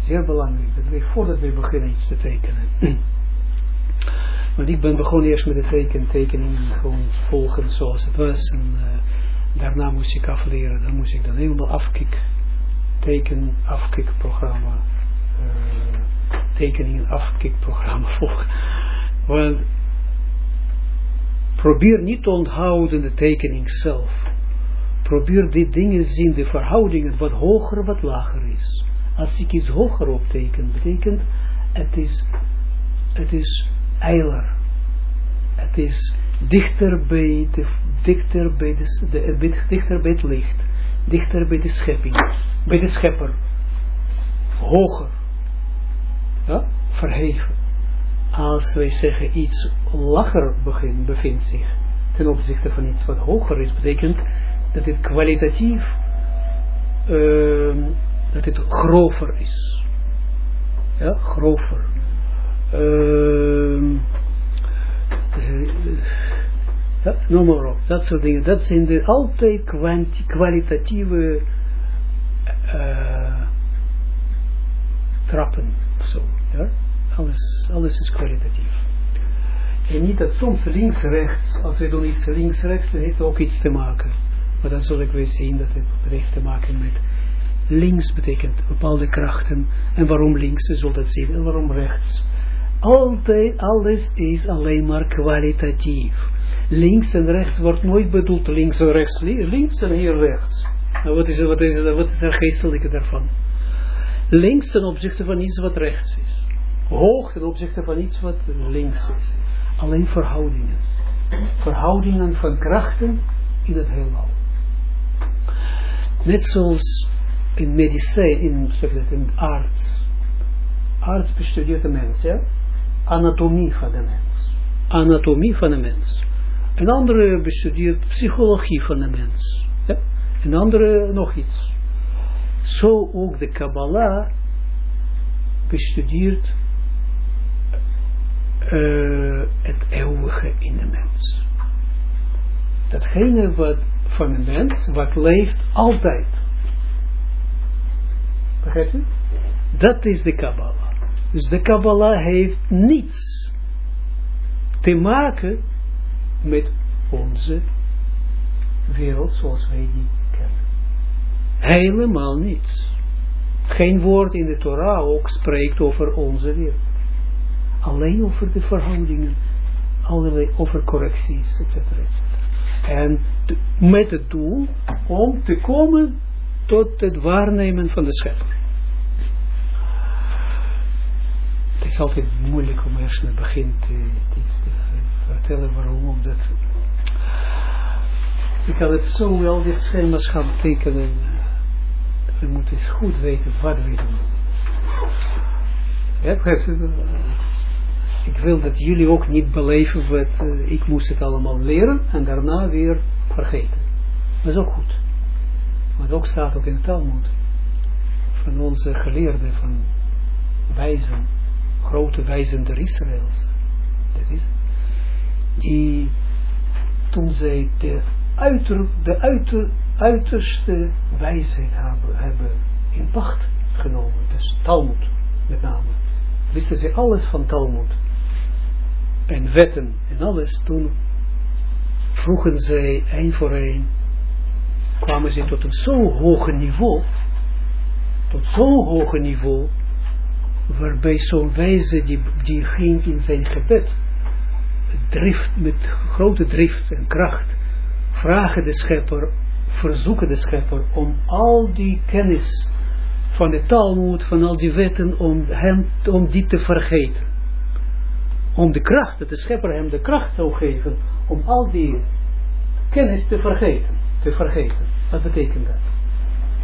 Zeer belangrijk, dat wij, voordat wij beginnen iets te tekenen. Want ik ben begonnen eerst met de teken, tekeningen gewoon volgen zoals het was. En uh, daarna moest ik afleren. Dan moest ik dan helemaal afkik, teken, afkikprogramma, uh, tekeningen, afkikprogramma volgen. Want probeer niet te onthouden de tekening zelf. Probeer die dingen zien, de verhoudingen, wat hoger, wat lager is. Als ik iets hoger opteken, betekent het is, het is eiler. Het is dichter bij, de, dichter, bij de, dichter bij het licht. Dichter bij de schepping. Bij de schepper. Hoger. Ja? Verheven. Als wij zeggen iets lager begint, bevindt zich ten opzichte van iets wat hoger is, betekent dat het kwalitatief uh, dat het grover is. Ja, grover uh, ja, noem op, dat soort dingen. Dat zijn de altijd kwalitatieve uh, trappen. Zo, ja? alles, alles is kwalitatief. En niet dat soms links-rechts, als we doen iets links-rechts, dan heeft ook iets te maken. Maar dan zal ik weer zien dat het heeft te maken met links betekent bepaalde krachten. En waarom links, we zullen dat zien. En waarom rechts. Altijd, alles is alleen maar kwalitatief. Links en rechts wordt nooit bedoeld links en rechts, links en hier rechts. Nou, wat, is, wat, is, wat is er geestelijke daarvan? Links ten opzichte van iets wat rechts is. Hoog ten opzichte van iets wat links is. Alleen verhoudingen. Verhoudingen van krachten in het heelal. Net zoals in medicijn, in, arts. Arts bestudeert de mens, ja? Anatomie van de mens. Anatomie van de mens. Een andere bestudeert psychologie van de mens. Een andere nog iets. Zo ook de Kabbalah bestudeert uh, het eeuwige in de mens. Datgene wat van de mens, wat leeft altijd. Dat is de Kabbalah. Dus de Kabbalah heeft niets te maken met onze wereld zoals wij die kennen. Helemaal niets. Geen woord in de Torah ook spreekt over onze wereld. Alleen over de verhoudingen, allerlei over correcties, etc. etc. En met het doel om te komen tot het waarnemen van de schepper. Het is altijd moeilijk om eerst in het begin te, iets te vertellen waarom, omdat ik had het zo wel die schema's gaan tekenen. We moeten eens goed weten wat we doen. Ik wil dat jullie ook niet beleven wat uh, ik moest het allemaal leren en daarna weer vergeten. Dat is ook goed. Wat ook staat ook in het Talmud. Van onze geleerden, van wijzen, grote wijzen der Israëls. Dat is die toen zij de, de uiter, uiterste wijsheid hebben, hebben in pacht genomen. Dus Talmud met name. Wisten ze alles van Talmud en wetten en alles, toen vroegen zij één voor één, kwamen ze tot een zo hoog niveau, tot zo'n hoog niveau, waarbij zo'n wijze die, die ging in zijn gebed, drift, met grote drift en kracht, vragen de schepper, verzoeken de schepper om al die kennis van de Talmud, van al die wetten, om hem, om die te vergeten om de kracht, dat de schepper hem de kracht zou geven, om al die kennis te vergeten. Te vergeten. Wat betekent dat?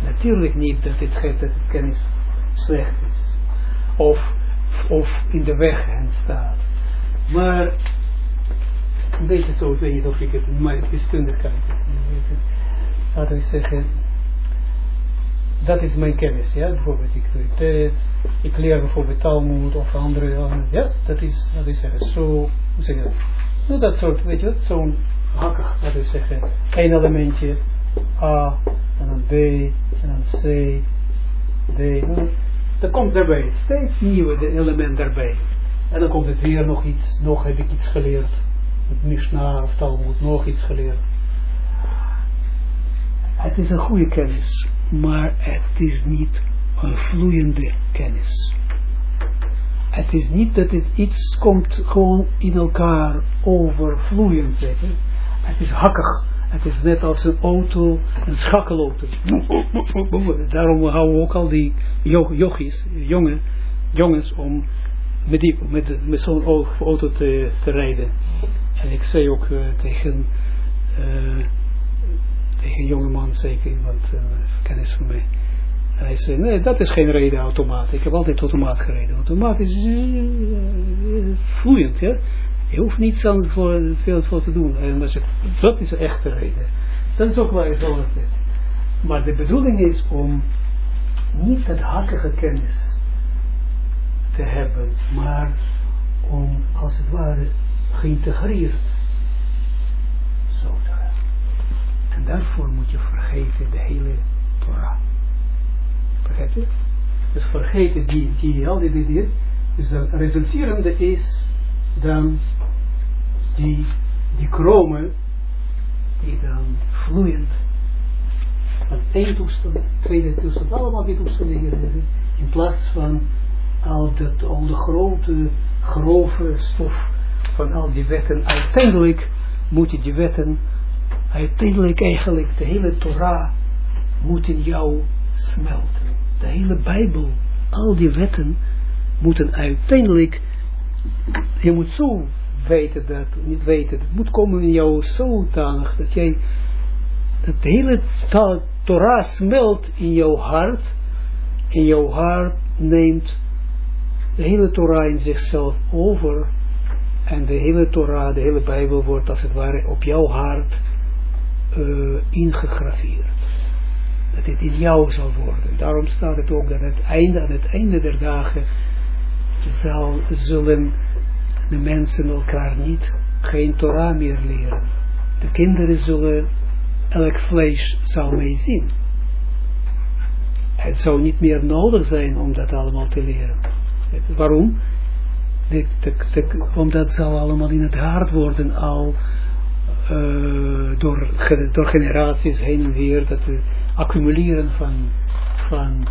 Natuurlijk niet dat het, dat het kennis slecht is. Of, of in de weg hen staat. Maar, een beetje zo, ik weet niet of ik het mijn wiskundigheid, laten we zeggen, dat is mijn kennis, ja, bijvoorbeeld ik doe dit, ik leer bijvoorbeeld Talmud of andere, ja, dat is, dat is zo, hoe zeg je dat, nou, dat soort, weet je zo'n hakker, dat is zeggen, één elementje, A, en dan B, en dan C, D, dat komt daarbij, steeds nieuwe element daarbij, en dan komt het weer nog iets, nog heb ik iets geleerd, met Mishnah of Talmud, nog iets geleerd, het is een goede kennis, maar het is niet een vloeiende kennis. Het is niet dat het iets komt gewoon in elkaar overvloeiend, zeggen. Het is hakkig. Het is net als een auto, een schakelauto. Daarom houden we ook al die yogis, jongen, jongens, om met, die, met, met zo'n auto te, te rijden. En ik zei ook uh, tegen... Uh, tegen een jongeman, zeker iemand, uh, kennis van mij. En hij zei, nee, dat is geen reden automaat. Ik heb altijd automaat gereden. Automaat is vloeiend, ja. Je hoeft niets aan voor, veel voor te doen. En dat is, dat is de echte reden. Dat is ook waar zoals dit. Maar de bedoeling is om niet het hakkige kennis te hebben, maar om als het ware geïntegreerd zo te en daarvoor moet je vergeten de hele Torah. Begrijp je? Dus vergeten die, die, al die dingen. Dus het resulterende is dan die, die kromen, die dan vloeiend van één toestand, tweede toestand, allemaal die toestanden hier hebben, in plaats van al, dat, al de grote, grove stof van al die wetten. Uiteindelijk moet je die wetten uiteindelijk eigenlijk de hele Torah moet in jou smelten. De hele Bijbel, al die wetten moeten uiteindelijk, je moet zo weten dat, niet weten, het moet komen in jou zodanig dat jij, dat de hele Torah smelt in jouw hart, in jouw hart neemt de hele Torah in zichzelf over, en de hele Torah, de hele Bijbel wordt als het ware op jouw hart uh, ingegraveerd. Dat het in jou zal worden. Daarom staat het ook dat het einde, aan het einde der dagen zal, zullen de mensen elkaar niet geen Torah meer leren. De kinderen zullen elk vlees zal mee zien. Het zou niet meer nodig zijn om dat allemaal te leren. Waarom? De, de, de, omdat zal allemaal in het hart worden al uh, door, door generaties heen en weer, dat we accumuleren van, van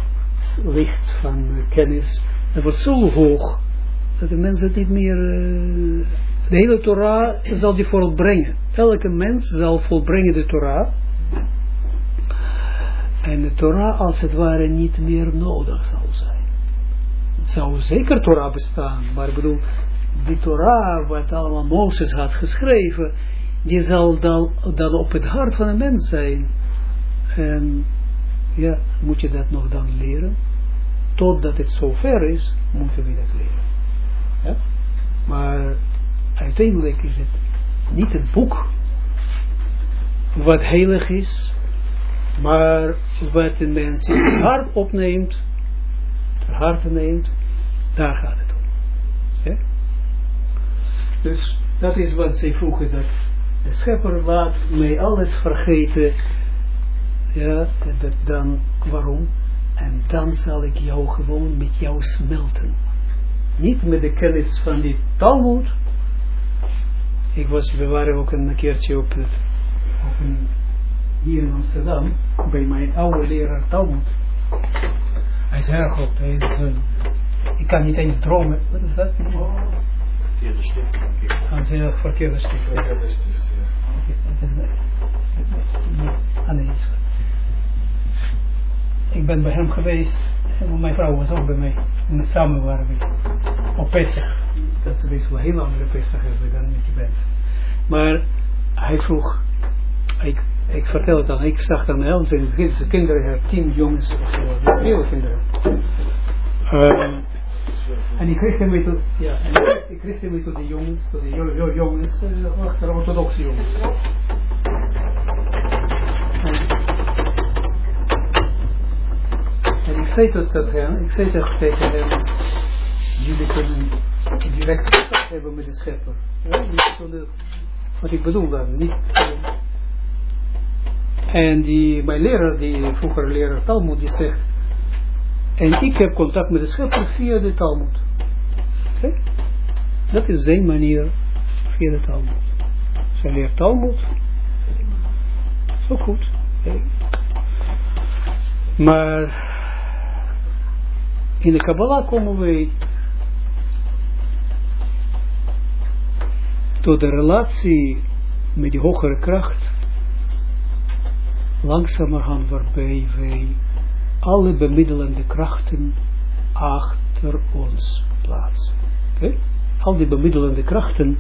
licht, van kennis, dat wordt zo hoog, dat de mensen niet meer, uh, de hele Torah zal die volbrengen. Elke mens zal volbrengen de Torah. En de Torah als het ware niet meer nodig zal zijn. Het zou zeker Torah bestaan, maar ik bedoel, die Torah, wat allemaal Mozes had geschreven, die zal dan, dan op het hart van een mens zijn. En ja, moet je dat nog dan leren. Totdat het zover is, moeten we dat leren. Ja? Maar uiteindelijk is het niet een boek wat heilig is, maar wat een mens in het hart opneemt, het hart neemt, daar gaat het om. Ja? Dus dat is wat zij vroegen, dat de schepper laat mij alles vergeten, ja, dat, dan, waarom? En dan zal ik jou gewoon met jou smelten. Niet met de kennis van die Talmud. Ik was, we waren ook een keertje op het, op een, hier in Amsterdam, bij mijn oude leraar Talmud. Hij is erg goed, hij is, uh, ik kan niet eens dromen. Wat is dat? Verkeerde stift. Gaan ze verkeerde. Verkeerde stift, ja. Ah nee, is goed. Ik ben bij hem geweest, en mijn vrouw was ook bij mij. En samen waren we op Pesach. Dat ze dus wel heel andere Pesach hebben dan met die mensen. Maar hij vroeg, ik, ik vertel het dan, ik zag dan heel zijn kinderen, her, tien jongens of zo, veel kinderen. Uh, en ik hem mee tot, ja, en ik hem tot de jongens, tot de jo jo jongens, achter orthodoxe jongens. Ik zei tot hem, ik zei tegen hem, jullie kunnen direct contact hebben met de schepper. Ja, wat ik bedoel dan, niet. En die, mijn leraar, die vroeger leraar Talmud, die zegt, en ik heb contact met de schepper via de Talmud. Dat is zijn manier via de Talmud. Zij leert Talmud. Zo goed. Maar in de Kabbalah komen wij tot de relatie met die hogere kracht langzamerhand waarbij wij alle bemiddelende krachten achter ons plaatsen. Al die bemiddelende krachten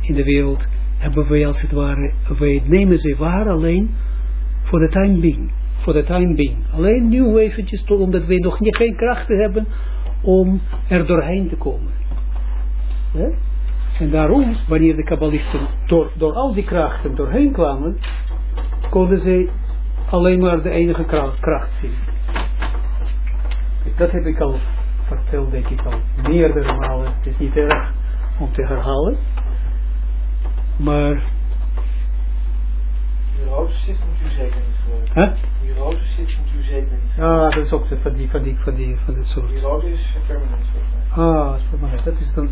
in de wereld hebben wij als het ware, wij nemen ze waar alleen voor de time being. Voor de time being. Alleen nu eventjes, tot, omdat wij nog niet, geen krachten hebben om er doorheen te komen. En daarom, wanneer de kabbalisten door, door al die krachten doorheen kwamen, konden ze alleen maar de enige kracht, kracht zien. Dat heb ik al verteld, denk ik al meerdere malen. Het is niet erg om te herhalen. Maar... Die roze zit moet u zeker niet gebruiken. Huh? Die roze zit moet u zeker niet. Ja, dat is ook van die, van die, van die, van dit soort. Die roze is permanent volgens mij. Ah, dat is permanent. Dat is dan...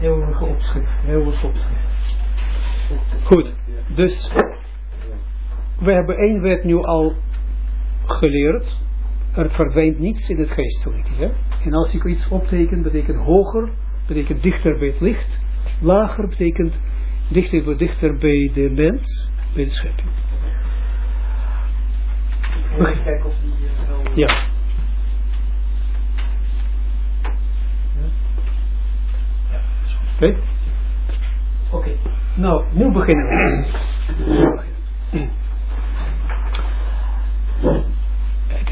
Eeuwige opschrift. Eeuwige opschrift. Goed, dus... We hebben één wet nu al geleerd, er verdwijnt niets in het geestelijke. Ja? En als ik iets opteken, betekent hoger, betekent dichter bij het licht, lager betekent dichter, dichter bij de mens, bij de schepping. Kijk of die uh, Ja. Oké. Okay. Oké. Okay. Nou, nu beginnen we.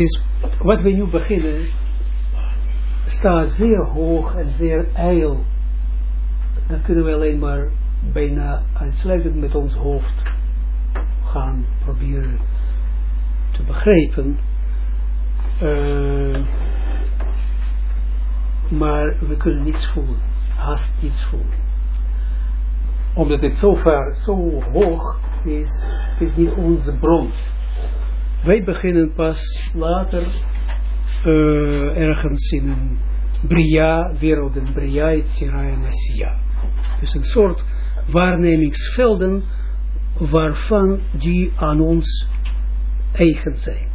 is, wat we nu beginnen, staat zeer hoog en zeer ijl. Dan kunnen we alleen maar bijna uitsluitend met ons hoofd gaan proberen te begrijpen. Uh, maar we kunnen niets voelen, haast niets voelen. Omdat het zo ver, zo hoog is, is niet onze bron. Wij beginnen pas later uh, ergens in een Bria, wereld in Bria, Etzira en Asiya. Dus een soort waarnemingsvelden waarvan die aan ons eigen zijn.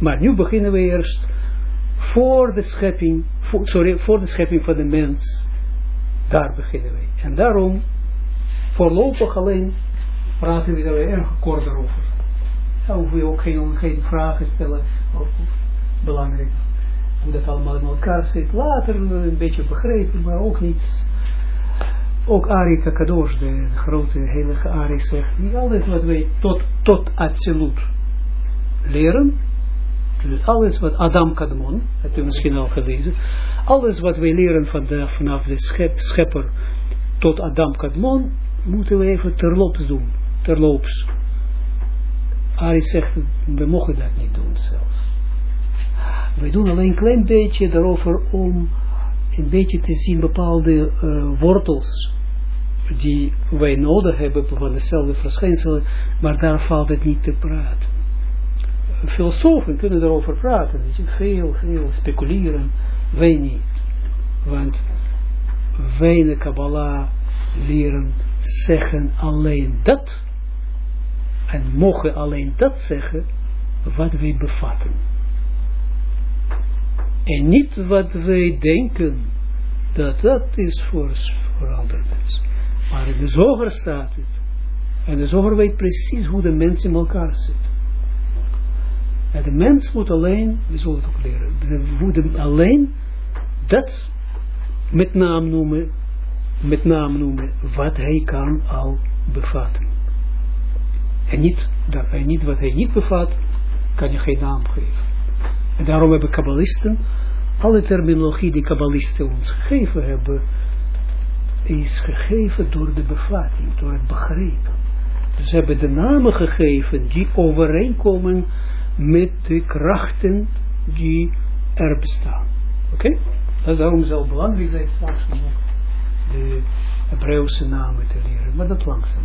Maar nu beginnen we eerst voor de schepping, voor, sorry, voor de schepping van de mens. Daar beginnen we. En daarom, voorlopig alleen, praten we daar erg kort over. Dan hoef je ook geen, geen vragen stellen. Of, belangrijk. Hoe dat allemaal in elkaar zit. Later een beetje begrepen, maar ook niets. Ook Ari Kadosh, de grote heilige Ari, zegt, niet alles wat wij tot, tot absoluut leren, dus alles wat Adam Kadmon, heb je misschien al gelezen, alles wat wij leren vandaag vanaf de schep, schepper tot Adam Kadmon, moeten we even terloops doen, terloops. Ari zegt, we mogen dat niet doen zelf. We doen alleen een klein beetje daarover om een beetje te zien bepaalde uh, wortels die wij nodig hebben van dezelfde verschijnselen, maar daar valt het niet te praten filosofen kunnen erover praten, weet veel, veel speculeren, wij niet. Want wij de Kabbalah leren zeggen alleen dat, en mogen alleen dat zeggen, wat wij bevatten. En niet wat wij denken, dat dat is voor, voor andere mensen. Maar in de zoger staat het. En de zoger weet precies hoe de mensen in elkaar zitten. En de mens moet alleen, we zullen het ook leren, de, alleen dat met naam noemen, met naam noemen, wat hij kan al bevatten. En niet, dat, niet wat hij niet bevat, kan je geen naam geven. En daarom hebben kabbalisten, alle terminologie die kabbalisten ons gegeven hebben, is gegeven door de bevatting, door het begrepen. Dus ze hebben de namen gegeven die overeenkomen met de krachten die er bestaan. Oké? Dat is daarom zo belangrijk zijn straks om de Hebreeuwse namen te leren. Maar dat langzaam.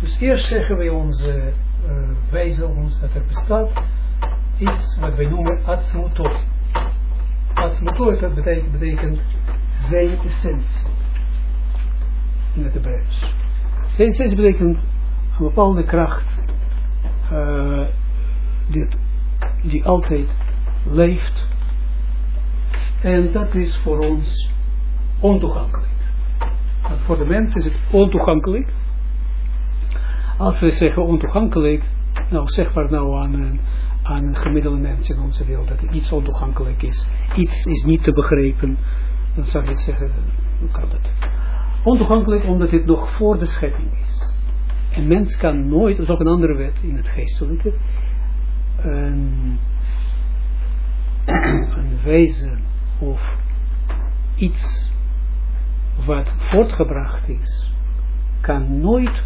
Dus eerst zeggen wij onze, uh, wijzen ons dat er bestaat iets wat wij noemen Atzmutoi. Atzmutoi dat betekent zijn essentie. In het Hebreeuws. Essentie betekent een bepaalde kracht uh, dit, die altijd leeft. En dat is voor ons ontoegankelijk. voor de mens is het ontoegankelijk. Als we zeggen ontoegankelijk, nou zeg maar nou aan een, aan een gemiddelde mens in onze wereld dat iets ontoegankelijk is. Iets is niet te begrijpen. Dan zou je zeggen, hoe kan dat? Ontoegankelijk omdat dit nog voor de schepping is. Een mens kan nooit, dat is ook een andere wet in het geestelijke, een, een wezen of iets wat voortgebracht is, kan nooit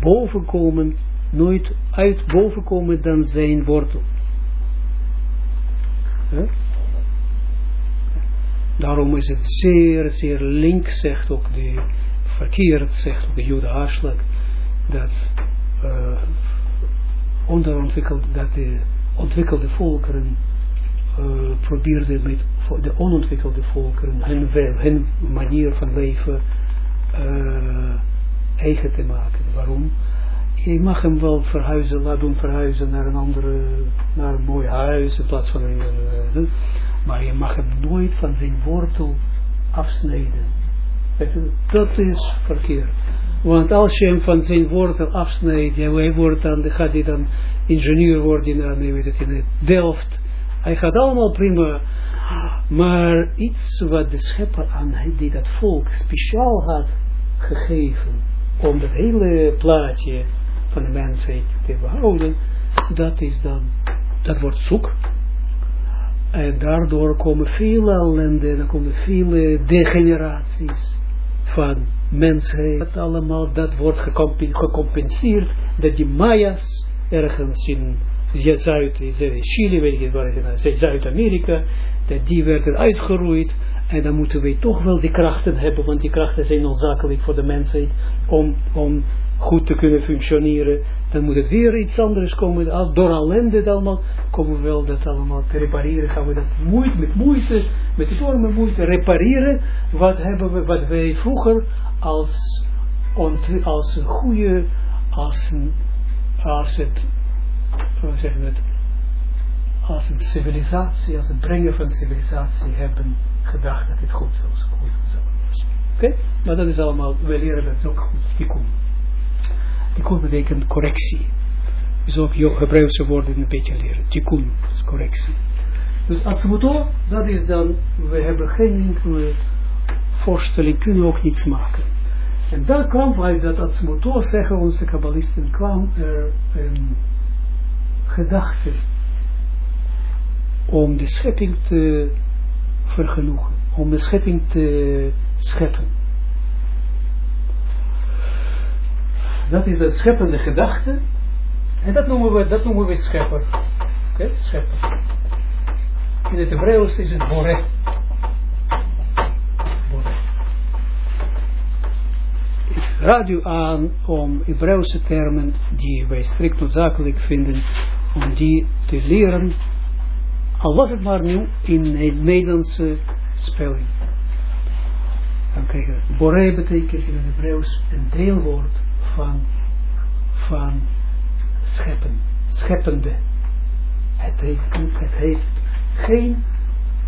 bovenkomen, nooit uit bovenkomen dan zijn wortel. Huh? Daarom is het zeer, zeer link, zegt ook de verkeerd, zegt ook de Joden Aarslag, dat uh, onderontwikkeld, dat de ontwikkelde volkeren uh, probeerden met de onontwikkelde volkeren hun, hun manier van leven uh, eigen te maken. Waarom? Je mag hem wel verhuizen, laat doen verhuizen naar een andere, naar een mooi huis in plaats van een, maar je mag hem nooit van zijn wortel afsnijden. Dat is verkeerd. Want als je hem van zijn wortel afsnijdt, ja, hij wordt dan, gaat hij dan ingenieur worden dan, weet het, in Delft. Hij gaat allemaal prima. Maar iets wat de schepper aan die dat volk speciaal had gegeven, om dat hele plaatje van de mensheid te behouden, dat is dan dat wordt zoek. En daardoor komen veel ellende, dan komen vele degeneraties van mensheid. Dat allemaal, dat wordt gecompenseerd, dat die Mayas ergens in Zuid, Chili, weet ik waar Zuid-Amerika, dat die werden uitgeroeid. En dan moeten we toch wel die krachten hebben, want die krachten zijn noodzakelijk voor de mensheid om, om goed te kunnen functioneren. Dan moet het weer iets anders komen. Door ellende allemaal komen we wel dat allemaal te repareren. Gaan we dat moeite, met moeite, met enorme moeite repareren. Wat hebben we, wat wij vroeger als, als een goede, als, als het, hoe zeggen we het, als een civilisatie, als het brengen van civilisatie hebben gedacht dat het goed zou zijn. Oké? Maar dat is allemaal, we leren dat ook goed. Tikkun. Tikkun betekent correctie. Dus ook Hebreeuwse woorden een beetje leren. Tikkun, is correctie. Dus Atsumoto, dat is dan, we hebben geen voorstelling, kunnen ook niets maken. En daar kwam uit dat Atsumoto, zeggen onze kabbalisten, kwam er een gedachte om de schepping te vergenoegen, om de schepping te scheppen. Dat is de scheppende gedachte. En dat noemen we, dat noemen we schepper. Okay? schepper. In het Hebreeuws is het bore. Bore. Ik raad u aan om Hebreeuwse termen die wij strikt noodzakelijk vinden, om die te leren al was het maar nu in een Nederlandse spelling. Dan krijgen we, Boré betekent in het Hebreeuws een deelwoord van, van scheppen, scheppende. Het heeft, het heeft geen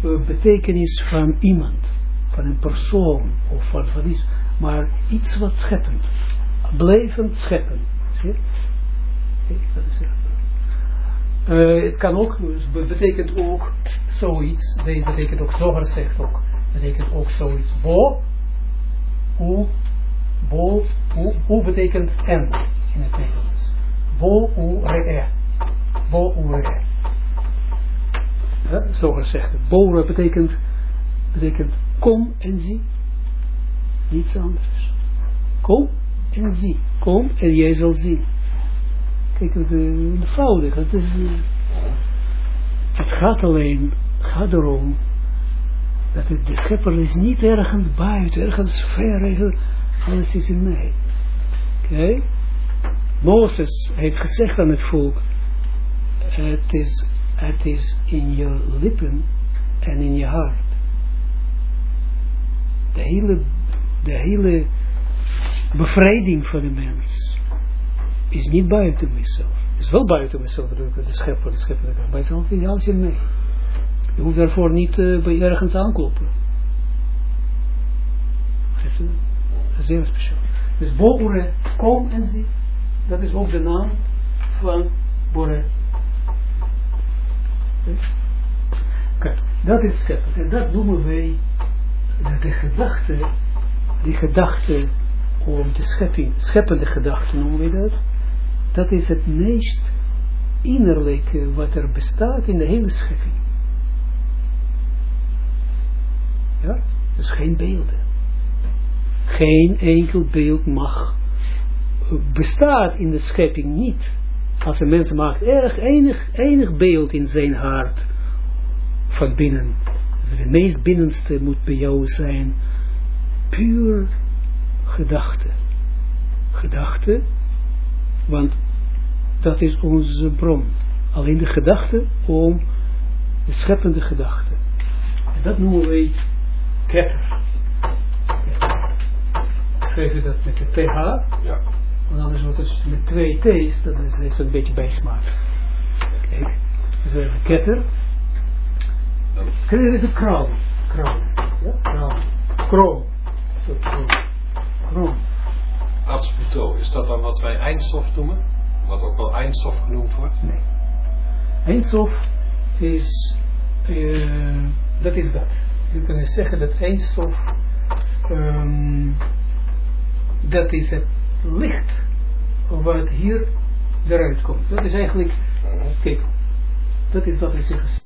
uh, betekenis van iemand, van een persoon of van, van iets, maar iets wat scheppend, blijvend scheppen. Zie. Uh, het kan ook, dus betekent ook zoiets, dat betekent ook, zoger zegt ook, betekent ook zoiets. Bo, u, bo, u betekent en in het Nederlands. Bo, u, re. Bo, u, re. Ja, het. Bo betekent, betekent kom en zie. Niets anders. Kom en zie. Kom en jij zal zien. Kijk, het is eenvoudig. Het, het gaat alleen, gaat erom, dat de schepper is niet ergens buiten, ergens ver, alles is in mij. Oké? Okay? Mozes heeft gezegd aan het volk, het is, het is in je lippen en in je hart. De hele, de hele bevrijding van de mens is niet buiten mezelf. Is wel buiten mezelf, de schepper, de schepper, maar het is alles in mij. Je hoeft daarvoor niet uh, bij ergens aankloppen. Heel speciaal. Dus Bore, kom en zie. Dat is ook de naam van Bore. Kijk, dat is schepper. En dat noemen wij de gedachte, die gedachte om de schepping, scheppende gedachte noemen we dat dat is het meest innerlijke wat er bestaat in de hele schepping. Ja, dus geen beelden. Geen enkel beeld mag, bestaat in de schepping niet. Als een mens maakt erg enig, enig beeld in zijn hart van binnen. De meest binnenste moet bij jou zijn puur gedachte. Gedachte want dat is onze bron. Alleen de gedachte om de scheppende gedachte. En dat noemen wij ketter. Schrijf je dat met de ph. Ja. Want anders wordt het met twee t's, dat is heeft een beetje bijsmaak. Kijk, dus we hebben ketter. Ketter is een kroon. Kroon. Ja, kroon. Kroon. Kroon. Atsputo, is dat dan wat wij eindstof noemen? Wat ook wel eindstof genoemd wordt? Nee. Eindstof is, uh, dat is dat. Je kunt zeggen dat eindstof, um, dat is het licht wat hier eruit komt. Dat is eigenlijk, kijk, Dat is wat zegt.